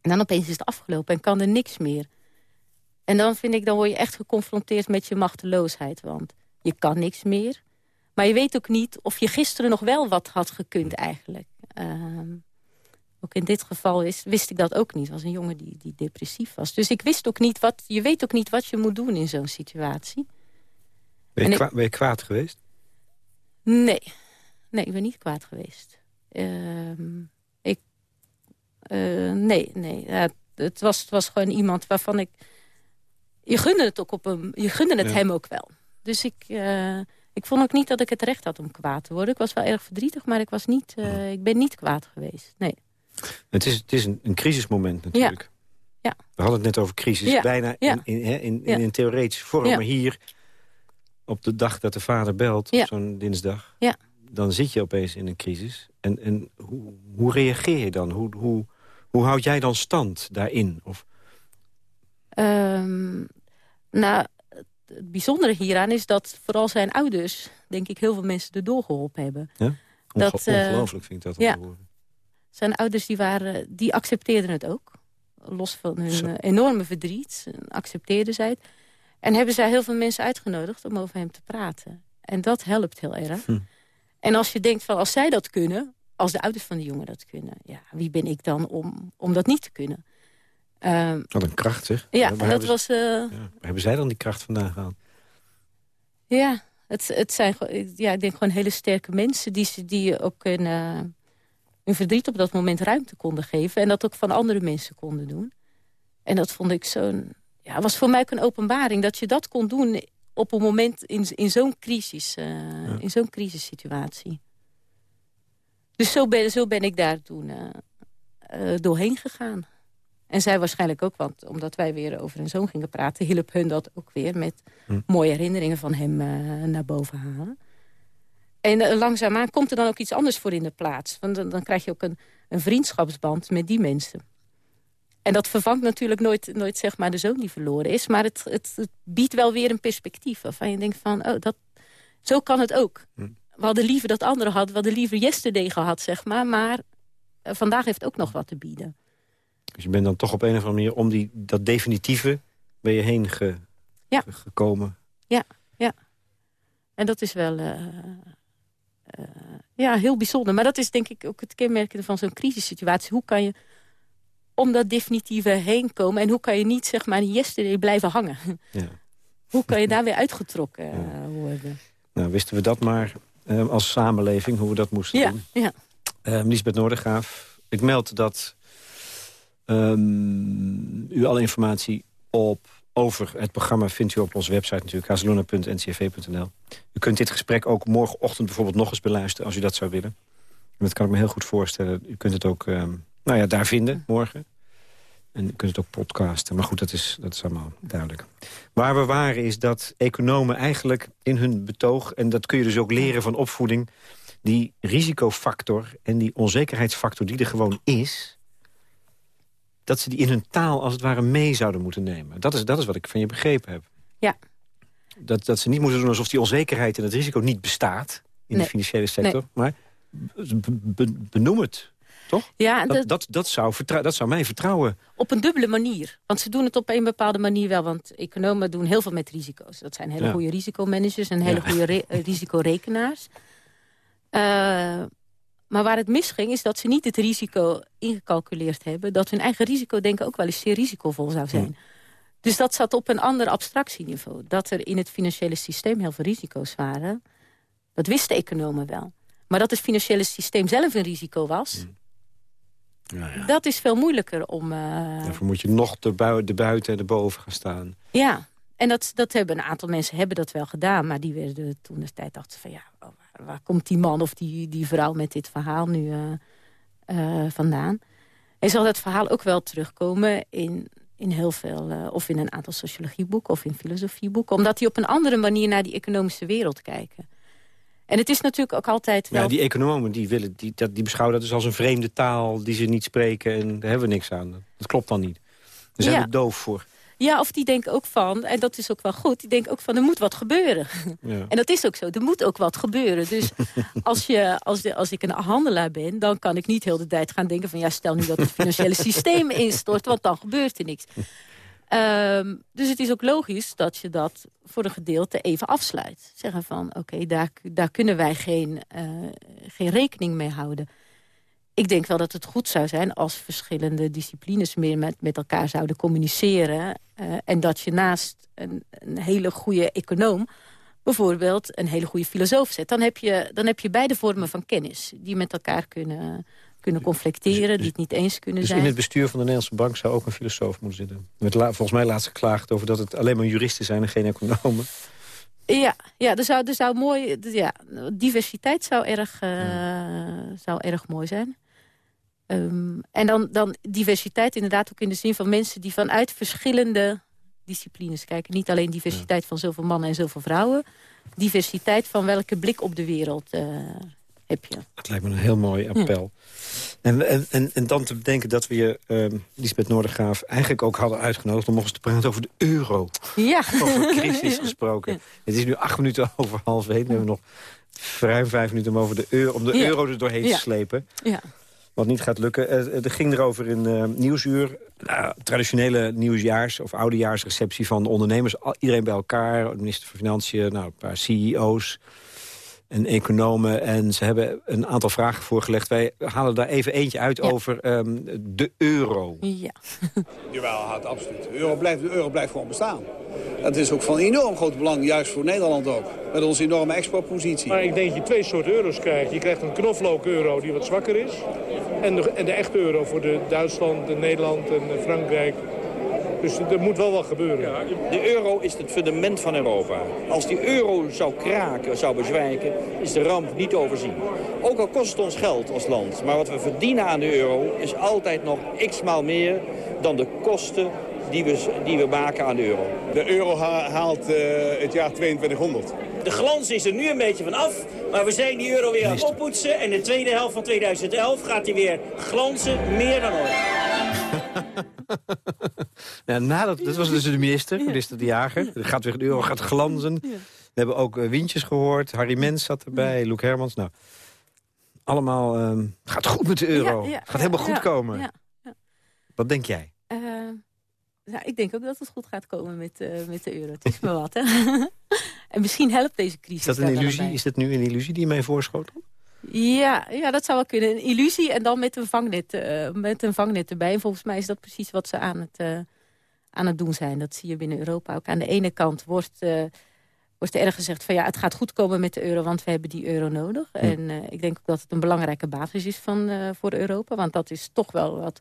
En dan opeens is het afgelopen en kan er niks meer. En dan vind ik, dan word je echt geconfronteerd met je machteloosheid. Want je kan niks meer. Maar je weet ook niet of je gisteren nog wel wat had gekund eigenlijk. Ehm, ook in dit geval wist, wist ik dat ook niet. Was een jongen die, die depressief was. Dus ik wist ook niet wat... Je weet ook niet wat je moet doen in zo'n situatie. Ben, En je ik- kwa- ben je kwaad geweest? Nee. Nee, ik ben niet kwaad geweest. Ehm, eh, nee, nee. Ja, het, was, het was gewoon iemand waarvan ik... Je gunde het, ook op hem, je gunde het Ja. hem ook wel. Dus ik, eh, ik vond ook niet dat ik het recht had om kwaad te worden. Ik was wel erg verdrietig, maar ik, was niet, eh, ik ben niet kwaad geweest. Nee. Het is, het is een, een crisismoment natuurlijk. Ja. We hadden het net over crisis. Ja. Bijna Ja. in, in, in, in een theoretische vorm. Maar hier, op de dag dat de vader belt, op zo'n dinsdag... Ja. dan zit je opeens in een crisis. En, en hoe, hoe reageer je dan? Hoe, hoe, hoe houd jij dan stand daarin? Of, Ehm, nou, het- bijzondere hieraan is dat vooral zijn ouders... denk ik heel veel mensen erdoor geholpen hebben. onge- Dat, eh, ongelooflijk vind ik dat ja. Zijn ouders die waren, die accepteerden het ook. Los van hun Zo. enorme verdriet accepteerden zij het. En hebben zij heel veel mensen uitgenodigd om over hem te praten. En dat helpt heel erg. Hm. En als je denkt van als zij dat kunnen... als de ouders van de jongen dat kunnen... ja, wie ben ik dan om, om dat niet te kunnen? Ehm, Wat een kracht, zeg. ja, Waar dat hebben, was... eh, ja, waar hebben zij dan die kracht vandaan gehaald? Ja, het, het zijn ja, ik denk gewoon hele sterke mensen... die, ze- die ook hun, hun verdriet op dat moment ruimte konden geven... en dat ook van andere mensen konden doen. En dat vond ik zo'n... Ja, was voor mij ook een openbaring dat je dat kon doen... op een moment in, in zo'n crisis, eh, in zo'n crisissituatie. Dus zo ben, zo ben ik daar toen eh, eh, doorheen gegaan. En zij waarschijnlijk ook, want omdat wij weer over hun zoon gingen praten... hielp hun dat ook weer met mooie herinneringen van hem eh, naar boven halen. En langzaamaan komt er dan ook iets anders voor in de plaats. Want dan, dan krijg je ook een, een vriendschapsband met die mensen. En dat vervangt natuurlijk nooit, nooit zeg maar de zoon die verloren is. Maar het, het, het biedt wel weer een perspectief. Waarvan je denkt van, oh, dat, zo kan het ook. Hm. We hadden liever dat anderen hadden. We hadden liever yesterday gehad, zeg maar. Maar uh, vandaag heeft ook nog wat te bieden. Dus je bent dan toch op een of andere manier... om die, dat definitieve ben je heen ge, ja. gekomen. Ja, ja. En dat is wel... Uh, uh, ja, heel bijzonder. Maar dat is denk ik ook het kenmerkende van zo'n crisissituatie. Hoe kan je om dat definitieve heen komen? En hoe kan je niet, zeg maar, in yesterday blijven hangen? Ja. hoe kan je daar weer uitgetrokken ja. worden? Nou, wisten we dat maar uh, als samenleving, hoe we dat moesten ja, doen. Ja. Uh, Lisbeth Noordergraaf, ik meld dat um, u alle informatie op over het programma vindt u op onze website natuurlijk, hazeluna.ncv.nl. U kunt dit gesprek ook morgenochtend bijvoorbeeld nog eens beluisteren... als u dat zou willen. En dat kan ik me heel goed voorstellen. U kunt het ook um, nou ja, daar vinden morgen. En u kunt het ook podcasten. Maar goed, dat is, dat is allemaal duidelijk. Waar we waren is dat economen eigenlijk in hun betoog... en dat kun je dus ook leren van opvoeding... die risicofactor en die onzekerheidsfactor die er gewoon is dat ze die in hun taal als het ware mee zouden moeten nemen. Dat is, dat is wat ik van je begrepen heb. Ja. Dat, dat ze niet moeten doen alsof die onzekerheid en het risico niet bestaat... in nee. de financiële sector, nee. maar benoem het. Toch? Ja, dat, dat, dat, zou dat zou mij vertrouwen. Op een dubbele manier. Want ze doen het op een bepaalde manier wel. Want economen doen heel veel met risico's. Dat zijn hele ja. goede risicomanagers en hele ja. goede re risicorekenaars. Uh, maar waar het misging is dat ze niet het risico ingecalculeerd hebben... dat hun eigen risicodenken ook wel eens zeer risicovol zou zijn. Ja. Dus dat zat op een ander abstractieniveau. Dat er in het financiële systeem heel veel risico's waren... dat wisten economen wel. Maar dat het financiële systeem zelf een risico was... Ja, ja. dat is veel moeilijker om... Uh... Daarvoor moet je nog de, bui de buiten en de boven gaan staan. Ja, en dat, dat hebben een aantal mensen hebben dat wel gedaan... maar die werden toen de tijd dachten van... ja, waar komt die man of die, die vrouw met dit verhaal nu uh, uh, vandaan? En zal dat verhaal ook wel terugkomen in, in heel veel... Uh, of in een aantal sociologieboeken of in filosofieboeken... omdat die op een andere manier naar die economische wereld kijken. En het is natuurlijk ook altijd wel... Ja, die economen die willen, die, dat, die beschouwen dat dus als een vreemde taal... die ze niet spreken en daar hebben we niks aan. Dat klopt dan niet. Daar zijn Ja. we doof voor. Ja, of die denken ook van, en dat is ook wel goed... die denken ook van, er moet wat gebeuren. Ja. En dat is ook zo, er moet ook wat gebeuren. Dus als, je, als, de, als ik een handelaar ben... dan kan ik niet heel de tijd gaan denken van... ja, stel nu dat het financiële systeem instort... want dan gebeurt er niks. Um, dus het is ook logisch dat je dat voor een gedeelte even afsluit. Zeggen van, oké, daar, daar kunnen wij geen, uh, geen rekening mee houden. Ik denk wel dat het goed zou zijn als verschillende disciplines meer met, met elkaar zouden communiceren. Uh, en dat je naast een, een, hele goede econoom bijvoorbeeld een hele goede filosoof zet. Dan heb, je, dan heb je beide vormen van kennis die met elkaar kunnen, kunnen conflicteren, dus, die het niet eens kunnen dus zijn. in het bestuur van de Nederlandse Bank zou ook een filosoof moeten zitten? Met volgens mij laatst geklaagd over dat het alleen maar juristen zijn en geen economen. Ja, ja, er zou, er zou mooi, ja, diversiteit zou erg, uh, ja. zou erg mooi zijn. Um, en dan, dan diversiteit inderdaad ook in de zin van mensen die vanuit verschillende disciplines kijken. Niet alleen diversiteit ja. van zoveel mannen en zoveel vrouwen. Diversiteit van welke blik op de wereld uh, heb je. Dat lijkt me een heel mooi appel. Ja. En, en, en, en, dan te bedenken dat we je, uh, Lisbeth Noordergraaf... eigenlijk ook hadden uitgenodigd om nog eens te praten over de euro. Ja. Over crisis gesproken. Ja. Het is nu acht minuten over half één. We hebben nog ruim vijf minuten om, over de euro, om de ja. euro er doorheen te slepen. Ja. Wat niet gaat lukken. Uh, er ging erover in uh, Nieuwsuur. Uh, traditionele nieuwsjaars- of oudejaarsreceptie van de ondernemers. Iedereen bij elkaar. De minister van Financiën, nou, een paar CEO's en economen. En ze hebben een aantal vragen voorgelegd. Wij halen daar even eentje uit ja. over um, de euro. Ja. Jawel, het absoluut. De euro, blijft, de euro blijft gewoon bestaan. Dat is ook van enorm groot belang, juist voor Nederland ook. Met onze enorme exportpositie. Maar ik denk dat je twee soorten euro's krijgt. Je krijgt een knoflook-euro die wat zwakker is. En de, en de echte euro voor de Duitsland, de Nederland en Frankrijk. Dus er moet wel wat gebeuren. Ja, de euro is het fundament van Europa. Als die euro zou kraken, zou bezwijken, is de ramp niet te overzien. Ook al kost het ons geld als land. Maar wat we verdienen aan de euro is altijd nog x maal meer dan de kosten die we, die we maken aan de euro. De euro ha- haalt eh, het jaar 2200. De glans is er nu een beetje van af, maar we zijn die euro weer aan het oppoetsen. En de tweede helft van 2011 gaat hij weer glanzen, meer dan ooit. Nou, nadat, dat was dus de minister, minister De Jager. Er gaat weer de euro gaat glanzen. We hebben ook uh, Wientjes gehoord. Harry Mens zat erbij, Loek Hermans. Nou, allemaal, um, gaat goed met de euro. Gaat helemaal goed komen. Wat denk jij? Uh, ja, ik denk ook dat het goed gaat komen met, uh, met de euro. Het is maar wat, hè? en misschien helpt deze crisis Is dat een illusie? Is dat nu een illusie die je mij voorschoot? Ja, ja, dat zou wel kunnen. Een illusie en dan met een vangnet, uh, met een vangnet erbij. En volgens mij is dat precies wat ze aan het, uh, aan het doen zijn. Dat zie je binnen Europa ook. Aan de ene kant wordt, uh, wordt er erg gezegd van ja, het gaat goed komen met de euro, want we hebben die euro nodig. Ja. En ik denk ook dat het een belangrijke basis is van, voor Europa. Want dat is toch wel wat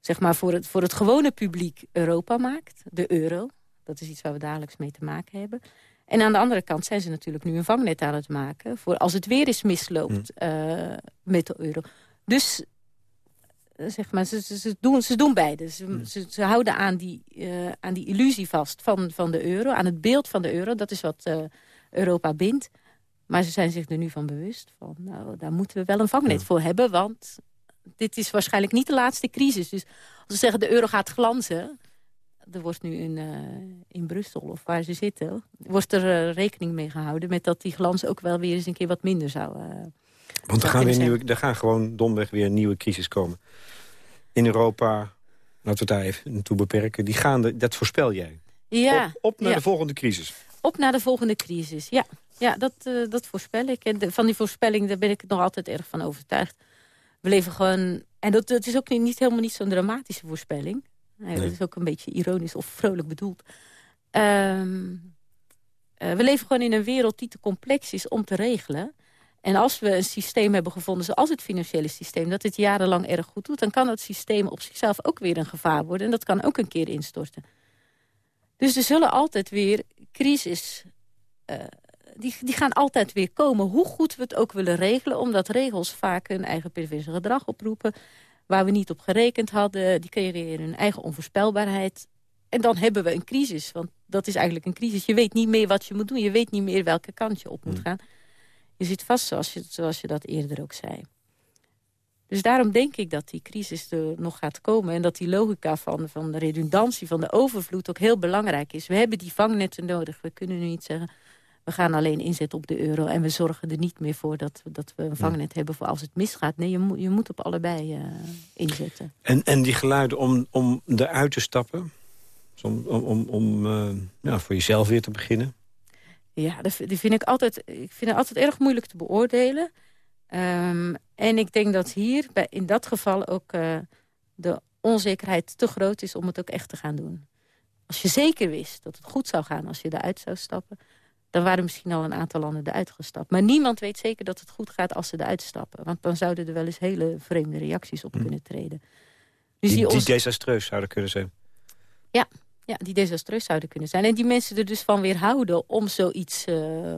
zeg maar, voor, het, voor het gewone publiek Europa maakt. De euro. Dat is iets waar we dagelijks mee te maken hebben. En aan de andere kant zijn ze natuurlijk nu een vangnet aan het maken... voor als het weer eens misloopt uh, met de euro. Dus zeg maar, ze, doen, ze doen beide. Ze, ze, ze houden aan die, uh, aan die illusie vast van, van de euro, aan het beeld van de euro. Dat is wat uh, Europa bindt. Maar ze zijn zich er nu van bewust van... nou, daar moeten we wel een vangnet ja. voor hebben... want dit is waarschijnlijk niet de laatste crisis. Dus als ze zeggen de euro gaat glanzen er wordt nu in, uh, in Brussel, of waar ze zitten... wordt er uh, rekening mee gehouden met dat die glans ook wel weer eens een keer wat minder zou... Uh, Want er gaan, weer nieuwe, er gaan gewoon domweg weer nieuwe crisis komen. In Europa, laten we daar even naartoe beperken... Die gaan de, dat voorspel jij. Ja. Op, op naar ja. de volgende crisis. Op naar de volgende crisis, ja. Ja, dat, dat voorspel ik. En de, van die voorspelling daar ben ik nog altijd erg van overtuigd. We leven gewoon... En dat, dat is ook niet, niet helemaal niet zo'n dramatische voorspelling. Nee, dat is ook een beetje ironisch of vrolijk bedoeld. Um, uh, we leven gewoon in een wereld die te complex is om te regelen. En als we een systeem hebben gevonden, zoals het financiële systeem... dat het jarenlang erg goed doet, dan kan dat systeem op zichzelf ook weer een gevaar worden. En dat kan ook een keer instorten. Dus er zullen altijd weer crisis... Uh, die, die gaan altijd weer komen, hoe goed we het ook willen regelen... omdat regels vaak hun eigen perverse gedrag oproepen waar we niet op gerekend hadden. Die creëren hun eigen onvoorspelbaarheid. En dan hebben we een crisis, want dat is eigenlijk een crisis. Je weet niet meer wat je moet doen. Je weet niet meer welke kant je op moet gaan. Je zit vast zoals je, zoals je dat eerder ook zei. Dus daarom denk ik dat die crisis er nog gaat komen... en dat die logica van, van de redundantie, van de overvloed... ook heel belangrijk is. We hebben die vangnetten nodig. We kunnen nu niet zeggen... we gaan alleen inzetten op de euro... en we zorgen er niet meer voor dat, dat we een vangnet hebben... voor als het misgaat. Nee, je, moet je moet op allebei uh, inzetten. En, en die geluiden om, om eruit te stappen? Om, om, om, om uh, ja, voor jezelf weer te beginnen? Ja, die vind ik altijd, ik vind het altijd erg moeilijk te beoordelen... Um, en ik denk dat hier bij, in dat geval ook uh, de onzekerheid te groot is om het ook echt te gaan doen. Als je zeker wist dat het goed zou gaan als je eruit zou stappen... dan waren misschien al een aantal landen eruit gestapt. Maar niemand weet zeker dat het goed gaat als ze eruit stappen. Want dan zouden er wel eens hele vreemde reacties op hm. kunnen treden. Dus die, die, die desastreus zouden kunnen zijn. Ja, ja, die desastreus zouden kunnen zijn. En die mensen er dus van weerhouden om zoiets, uh,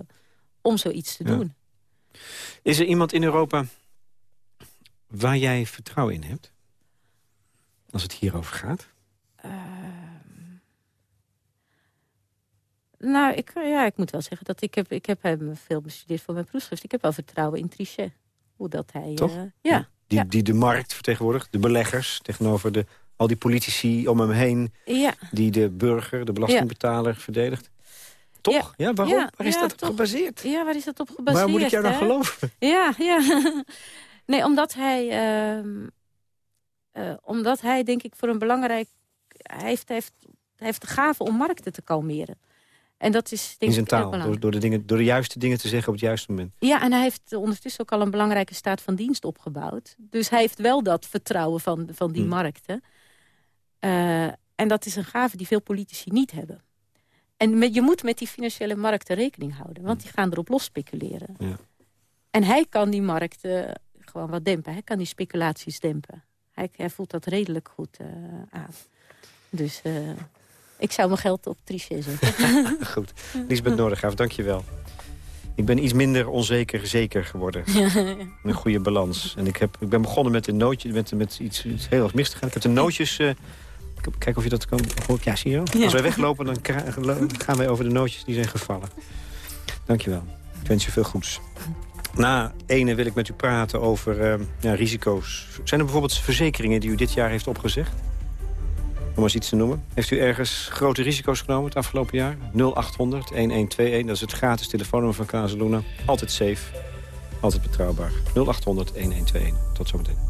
om zoiets te ja. doen. Is er iemand in Europa waar jij vertrouwen in hebt? Als het hierover gaat? Uh, nou, ik, ja, ik moet wel zeggen dat ik heb, ik heb hem veel bestudeerd voor mijn proefschrift. Ik heb wel vertrouwen in Trichet. Hoe dat hij... Toch? Uh, ja. Die, ja. die de markt vertegenwoordigt, de beleggers... tegenover de, al die politici om hem heen... Ja. die de burger, de belastingbetaler, verdedigt. Toch? Ja, ja waarom? Ja, waar is ja, dat op toch. gebaseerd? Ja, waar is dat op gebaseerd? Waar moet ik jou dan hè? geloven? Ja, ja. Nee, omdat hij... Uh, uh, omdat hij, denk ik, voor een belangrijk... Hij heeft, hij heeft, hij heeft de gave om markten te kalmeren. En dat is, denk In zijn taal, door, door, de dingen, door de juiste dingen te zeggen op het juiste moment. Ja, en hij heeft ondertussen ook al een belangrijke staat van dienst opgebouwd. Dus hij heeft wel dat vertrouwen van, van die hmm. markten. Uh, en dat is een gave die veel politici niet hebben. En met, je moet met die financiële markten rekening houden. Want die gaan erop los speculeren. Ja. En hij kan die markten gewoon wat dempen. Hij kan die speculaties dempen. Hij, hij voelt dat redelijk goed uh, aan. Dus uh, ik zou mijn geld op Trichet zetten. goed. Lisbeth Noordegraaf, dank je wel. Ik ben iets minder onzeker zeker geworden. Een goede balans. En ik, heb, ik ben begonnen met een nootje, met, met iets, iets heel erg mis te gaan. Ik heb de nootjes Kijk of je dat kan hoort. Ja, zie je wel? Als wij weglopen, dan gaan wij over de nootjes die zijn gevallen. Dankjewel. Ik wens je veel goeds. Na ene wil ik met u praten over eh, ja, risico's. Zijn er bijvoorbeeld verzekeringen die u dit jaar heeft opgezegd? Om eens iets te noemen. Heeft u ergens grote risico's genomen het afgelopen jaar? 0800 1121, dat is het gratis telefoonnummer van Kazeluna. Altijd safe, altijd betrouwbaar. 0800 1121. Tot zometeen.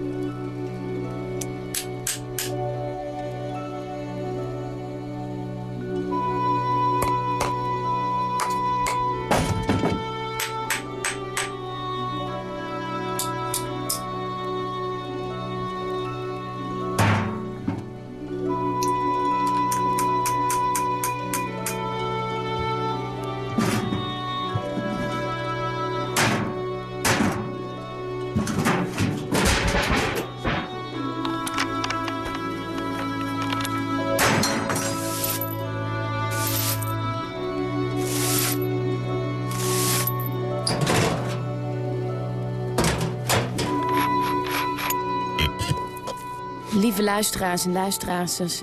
Luisteraars en luisteraarsers,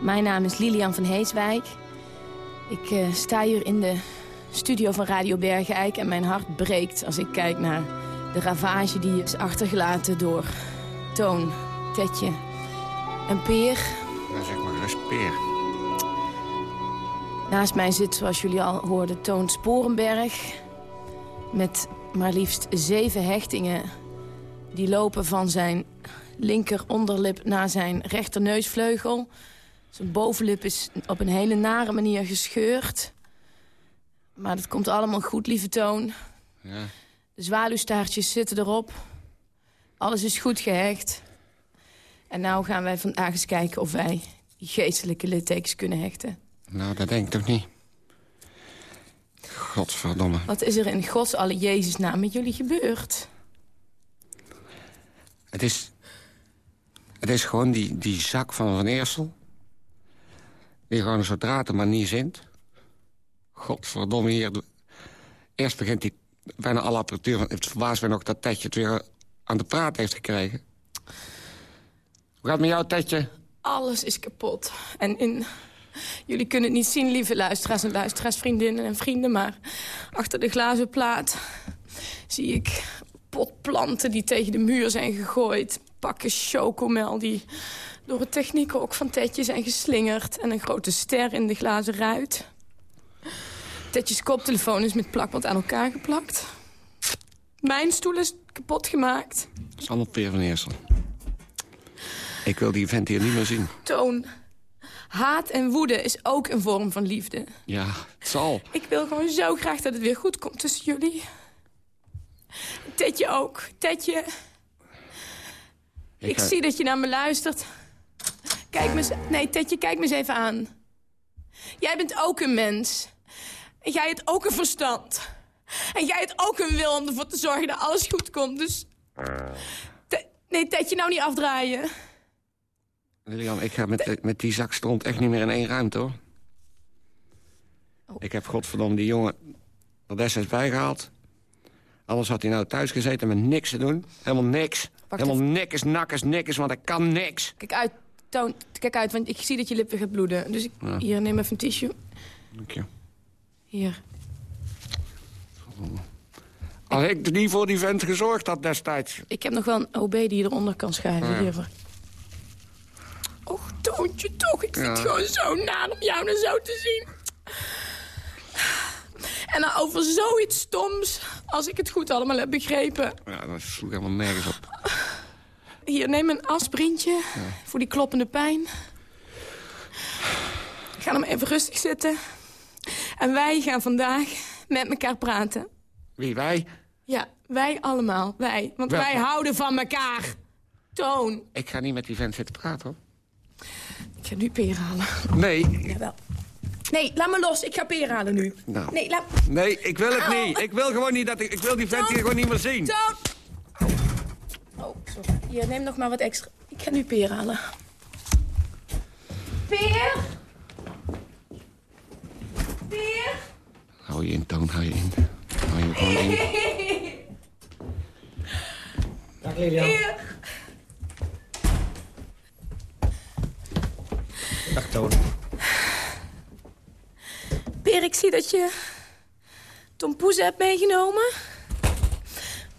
mijn naam is Lilian van Heeswijk. Ik eh, sta hier in de studio van Radio Bergijk en mijn hart breekt als ik kijk naar de ravage die is achtergelaten door Toon, Tetje en Peer. Ja, zeg maar, respect. Naast mij zit, zoals jullie al hoorden, Toon Sporenberg. Met maar liefst zeven hechtingen. Die lopen van zijn linker onderlip naar zijn rechterneusvleugel. Zijn bovenlip is op een hele nare manier gescheurd. Maar dat komt allemaal goed, lieve Toon. Ja. De zwaluwstaartjes zitten erop. Alles is goed gehecht. En nou gaan wij vandaag eens kijken of wij die geestelijke littekens kunnen hechten. Nou, dat denk ik toch niet. Godverdomme. Wat is er in gods alle Jezus naam met jullie gebeurd? Het is... Het is gewoon die, die zak van Van Eersel. Die gewoon zodra het er maar niet zint. Godverdomme hier. Eerst begint hij bijna alle apparatuur... Het verbaast mij nog dat Tetje het weer aan de praat heeft gekregen. Hoe gaat het met jou, Tetje? Alles is kapot. En in... Jullie kunnen het niet zien, lieve luisteraars en luisteraarsvriendinnen en vrienden... maar achter de glazen plaat zie ik potplanten die tegen de muur zijn gegooid. Pakken chocomel die door het techniekhok van Tetje zijn geslingerd... en een grote ster in de glazen ruit. Tetjes koptelefoon is met plakband aan elkaar geplakt. Mijn stoel is kapot gemaakt. Dat is allemaal Peer van Eersel. Ik wil die vent hier niet meer zien. Toon. Haat en woede is ook een vorm van liefde. Ja, het zal. Ik wil gewoon zo graag dat het weer goed komt tussen jullie. Tetje ook. Tetje. Ik, ga- zie dat je naar me luistert. Kijk me eens... Nee, Tetje, kijk me eens even aan. Jij bent ook een mens. En jij hebt ook een verstand. En jij hebt ook een wil om ervoor te zorgen dat alles goed komt. Dus... Te- nee, Tetje, nou niet afdraaien. Lilian, ik ga met, met die zak stront echt niet meer in één ruimte, hoor. Oh. Ik heb godverdomme die jongen er destijds bijgehaald. Anders had hij nou thuis gezeten met niks te doen. Helemaal niks. Helemaal niks, nakkers, niks, want ik kan niks. Kijk uit, Toon. Kijk uit, want ik zie dat je lip weer gaat bloeden. Dus ik... Ja. Hier, neem even een tissue. Dank je. Hier. Als ik niet voor die vent gezorgd had destijds. Ik heb nog wel een OB die je eronder kan schuiven. Oh ja. Och, Toontje, toch. Ik vind Ja. het gewoon zo naar om jou nou zo te zien. En dan over zoiets stoms, als ik het goed allemaal heb begrepen. Ja, dat sloeg helemaal nergens op. Hier, neem een aspirintje voor die kloppende pijn. Ik ga hem even rustig zitten. En wij gaan vandaag met elkaar praten. Wie, wij? Ja, wij allemaal, wij. Want Wel- wij houden van elkaar. Toon. Ik ga niet met die vent zitten praten, hoor. Ik ga nu peer halen. Nee. Jawel. Nee, laat me los. Ik ga peer halen nu. Nou. Nee, laat... Nee, ik wil het Au. niet. Ik wil gewoon niet dat ik... Ik wil die vent hier gewoon niet meer zien. Toon! Oh, sorry. Hier, neem nog maar wat extra. Ik ga nu peer halen. Peer? Peer? Hou je in, Toon, hou je in. Hou je gewoon in. Dag Lilian. Peer? Dag Toon. Peer, ik zie dat je Tom Poes hebt meegenomen.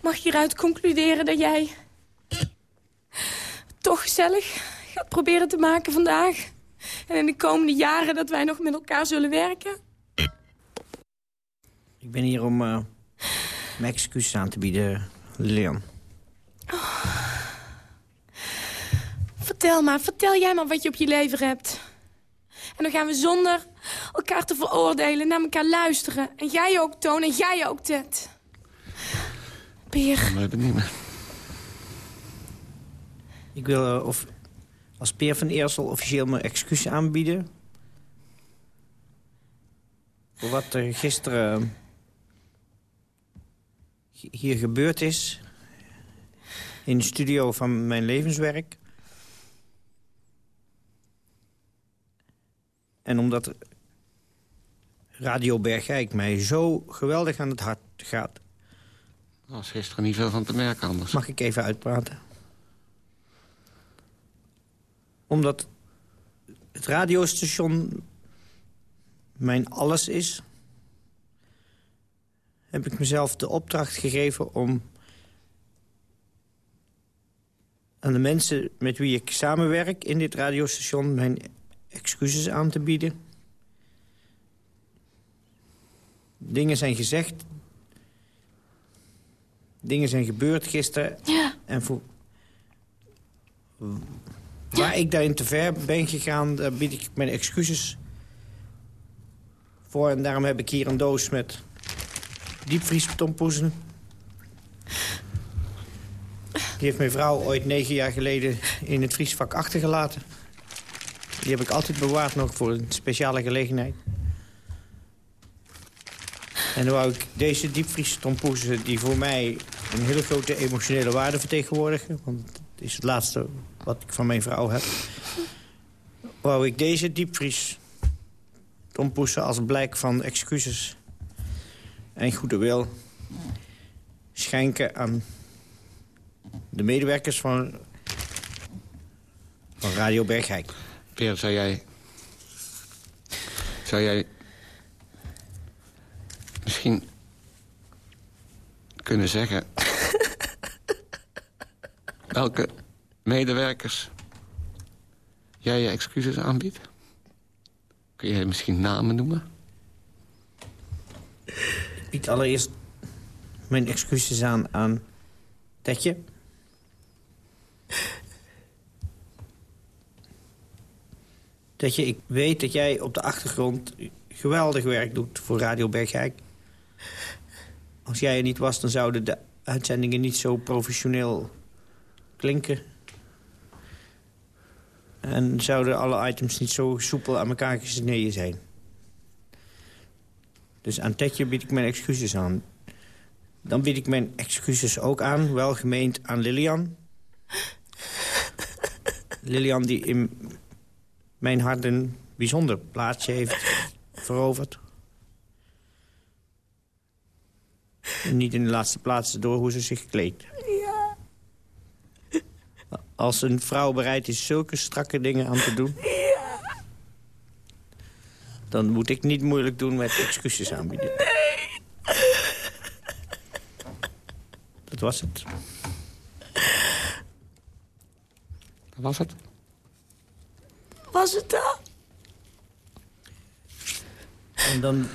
Mag je hieruit concluderen dat jij toch gezellig gaat proberen te maken vandaag? En in de komende jaren dat wij nog met elkaar zullen werken? Ik ben hier om eh, mijn excuses aan te bieden, Lilian. Vertel maar, vertel jij maar wat je op je lever hebt. En dan gaan we zonder elkaar te veroordelen naar elkaar luisteren. En jij ook, Toon, en jij ook, Ted. Peer, ik ben niet meer. Ik wil eh, of, als Peer van Eersel officieel mijn excuses aanbieden... voor wat er gisteren eh, hi- hier gebeurd is... in de studio van mijn levenswerk. En omdat Radio Bergijk mij zo geweldig aan het hart gaat... Er was gisteren niet veel van te merken anders. Mag ik even uitpraten? Omdat het radiostation mijn alles is... heb ik mezelf de opdracht gegeven om... aan de mensen met wie ik samenwerk in dit radiostation... mijn excuses aan te bieden. Dingen zijn gezegd dingen zijn gebeurd gisteren. En voor... Waar ik daarin te ver ben gegaan, daar bied ik mijn excuses voor. En daarom heb ik hier een doos met diepvriestompoezen. Die heeft mijn vrouw ooit negen jaar geleden in het vriesvak achtergelaten. Die heb ik altijd bewaard nog voor een speciale gelegenheid. En dan wou ik deze diepvriestompoezen... die voor mij een hele grote emotionele waarde vertegenwoordigen... want het is het laatste wat ik van mijn vrouw heb... wou ik deze diepvriestompoezen als blijk van excuses... en goede wil schenken aan de medewerkers van, van Radio Bergijk. Peer, zou jij... Zou jij... Misschien... kunnen zeggen... welke medewerkers... jij je excuses aanbiedt? Kun jij misschien namen noemen? Ik bied allereerst mijn excuses aan aan Tetje. Tetje, ik weet dat jij op de achtergrond geweldig werk doet voor Radio Bergijk. Als jij er niet was, dan zouden de uitzendingen niet zo professioneel klinken. En zouden alle items niet zo soepel aan elkaar gesneden zijn. Dus aan Tetje bied ik mijn excuses aan. Dan bied ik mijn excuses ook aan, wel gemeend aan Lilian. Lilian die in mijn hart een bijzonder plaatsje heeft veroverd. En niet in de laatste plaats door hoe ze zich kleedt. Ja. Als een vrouw bereid is zulke strakke dingen aan te doen... Ja. dan moet ik niet moeilijk doen met excuses aanbieden. Nee. Dat was het. Dat was het. Was het dan? En dan...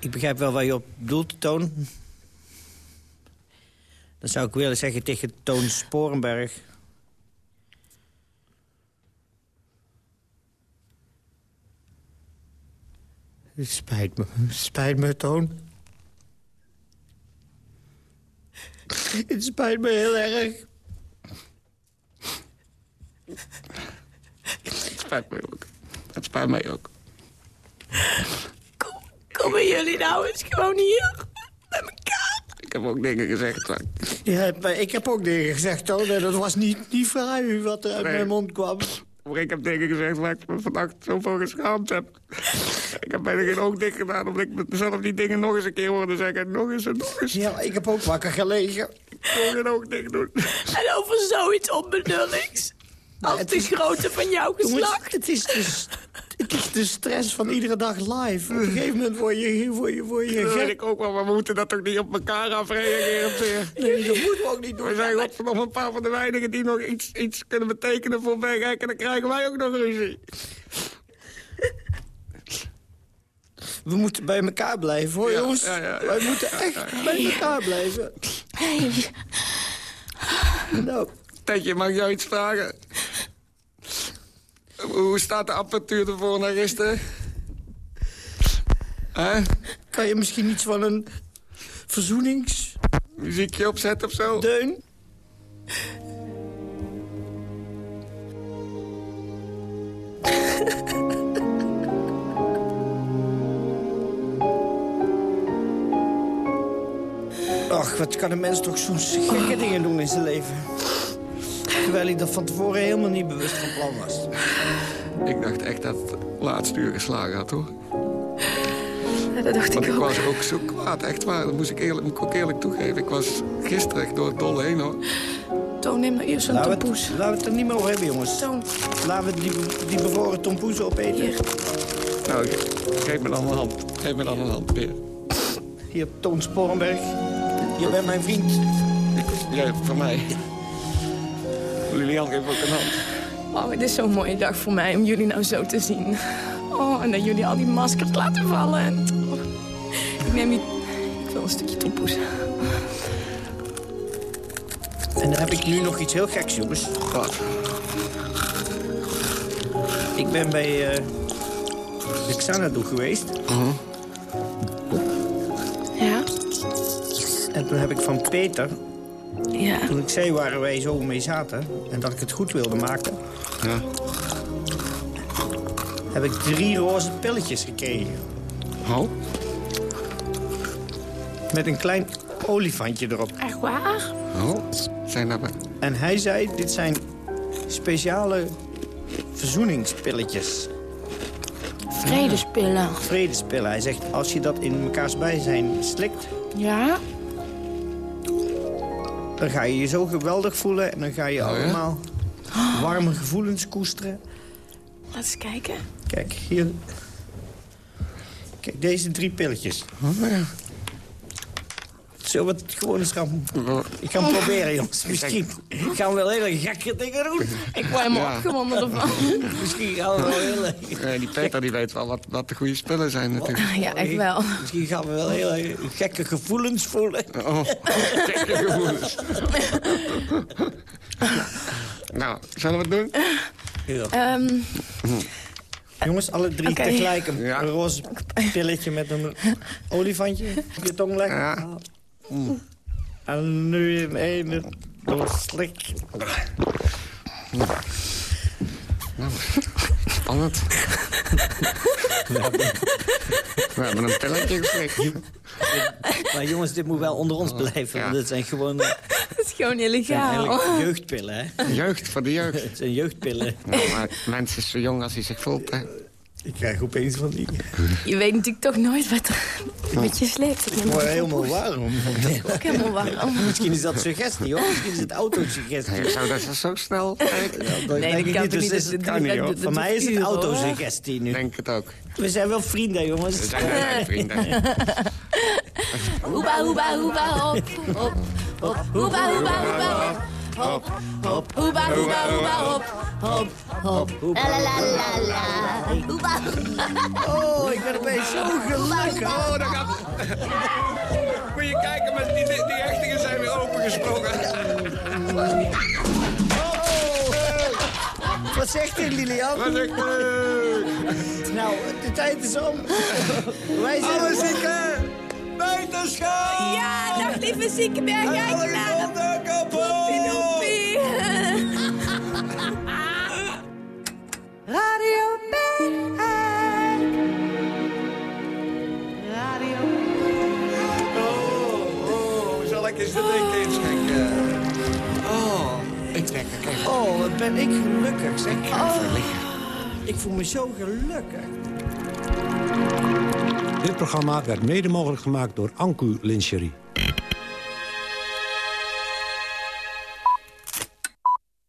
Ik begrijp wel waar je op doelt, Toon. Dan zou ik willen zeggen tegen Toon Sporenberg... Het spijt me. Het spijt me, Toon. Het spijt me heel erg. Het spijt mij ook. Het spijt mij ook. Komen jullie nou eens gewoon hier bij elkaar? Ik heb ook dingen gezegd. maar- Ja, maar ik heb ook dingen gezegd, hoor. Nee, dat was niet, niet fraai wat er uit Nee. mijn mond kwam. Maar ik heb dingen gezegd waar ik me vannacht zoveel geschaamd heb. Ik heb bijna geen oog dicht gedaan, omdat ik mezelf die dingen nog eens een keer hoorde zeggen. Nog eens en nog eens. Ja, ik heb ook wakker gelegen. Ik wil geen oog dicht doen. En over zoiets onbenulligs. Als de grootte van jouw Jongens, geslacht. het is, dus, het is de stress van iedere dag live. Op een gegeven moment word je, word je, word je Dat weet ik ook wel, maar we moeten dat toch niet op elkaar afreageren? Nee, dat moeten we ook niet doen. We zijn godverdomme een paar van de weinigen die nog iets, iets kunnen betekenen voor Bergijk. En dan krijgen wij ook nog ruzie. We moeten bij elkaar blijven, hoor, Ja, jongens. ja, ja, ja. Wij moeten echt bij elkaar blijven. Nou, Tetje, mag ik jou iets vragen? Hoe staat de apparatuur ervoor naar gisteren? Kan je misschien iets van een verzoenings... Muziekje opzetten of zo? Deun? Ach, wat kan een mens toch soms gekke dingen doen in zijn leven. Terwijl hij dat van tevoren helemaal niet bewust van plan was. Ik dacht echt dat het laatste uur geslagen had, hoor. Ja, dat dacht Want ik ik ook. was ook zo kwaad, echt waar. Dat moest ik, eerlijk, moet ik ook eerlijk toegeven. Ik was gisteren echt door het dolle heen, hoor. Toon, neem nou eerst Laten we, tompoes. het, laten we het er niet meer over hebben, jongens. Toon, Laten we die, die bevroren tompoezen opeten. hier. Nou, geef me dan een hand. Geef me dan een hand, Peer. Hier, Toon Sporenberg. Je bent mijn vriend. Jij voor mij. Lilian, geef ook een hand. Oh, het is zo'n mooie dag voor mij om jullie nou zo te zien. Oh, en dat jullie al die maskers laten vallen. En... oh, Ik neem niet... Ik wil een stukje tompoes. En dan heb ik nu nog iets heel geks, jongens. Wat? Ik ben bij eh de Xanadu geweest. Ja? En toen heb ik van Peter, Ja. toen ik zei waar wij zo mee zaten... en dat ik het goed wilde maken... Ja. heb ik drie roze pilletjes gekregen. Oh? Met een klein olifantje erop. Echt waar? Oh? Zijn dat... En hij zei, dit zijn speciale verzoeningspilletjes. Vredespillen. Vredespillen. Hij zegt, als je dat in mekaars bijzijn slikt... Ja? Dan ga je je zo geweldig voelen... en dan ga je Oh, ja? allemaal warme gevoelens koesteren. Laat eens kijken. Kijk, hier... Kijk, deze drie pilletjes. Oh, ja. Zullen we het gewoon eens gaan... Ik ga proberen, jongens. Misschien gaan we wel hele gekke dingen doen. Ik word helemaal Ja. opgewonden ervan. Misschien gaan we wel hele... Nee, die Peter die weet wel wat, wat de goede spullen zijn natuurlijk. Ja, echt wel. Misschien gaan we wel hele gekke gevoelens voelen. Oh, gekke gevoelens. nou, zullen we het doen? Ehm, Jongens, alle drie tegelijk een, Ja. roze pilletje met een olifantje op je tong leggen. Ja. En nu in ene doorslik. Spannend. We hebben een pilletje geslikt. Maar jongens, dit moet wel onder ons blijven. Ja. want Dit zijn gewoon eh, het is gewoon illegaal. jeugdpillen, hè? Jeugd, voor de jeugd. Het zijn jeugdpillen. Nou, maar mens is zo jong als hij zich voelt. Hè. Ik krijg opeens van die... Je weet natuurlijk toch nooit wat er met je sleept. Ik word helemaal warm. Ook helemaal warm. Misschien is dat suggestie, hoor. Misschien is het autosuggestie. Nee, Zou dat zo snel? Ja, Nee, denk dat ik kan niet, dus het kan niet, hoor. Voor mij is het autosuggestie nu. Ik denk het ook. We zijn wel vrienden, jongens. We zijn vrienden. Hoeba, hoeba, hoeba, hop. Hoeba, hoeba, hoeba, hop. Hop, hop, hoeba, hoeba, hoeba, hop, hop, hop. La la la la la. Hoeba. Oh, ik ben opeens zo gelukkig. Oh, dat gaat... Moet je kijken, maar die, die hechtingen zijn weer opengesprongen. Wat zegt u, Lilian? Wat zegt u? Nou, de tijd is om. Wij zijn... Alle zieken, Wetenschap! Ja, dag lieve Ziekenberg. Jij klaar! Poepie doepie. Radio Bergijk. Radio Oh, oh, zal ik eens de drink inschenken? Eh. Oh, ik trek er. Oh, wat ben ik gelukkig. Zeg, ik ga oh. Ik voel me zo gelukkig. Dit programma werd mede mogelijk gemaakt door Anku Lingerie.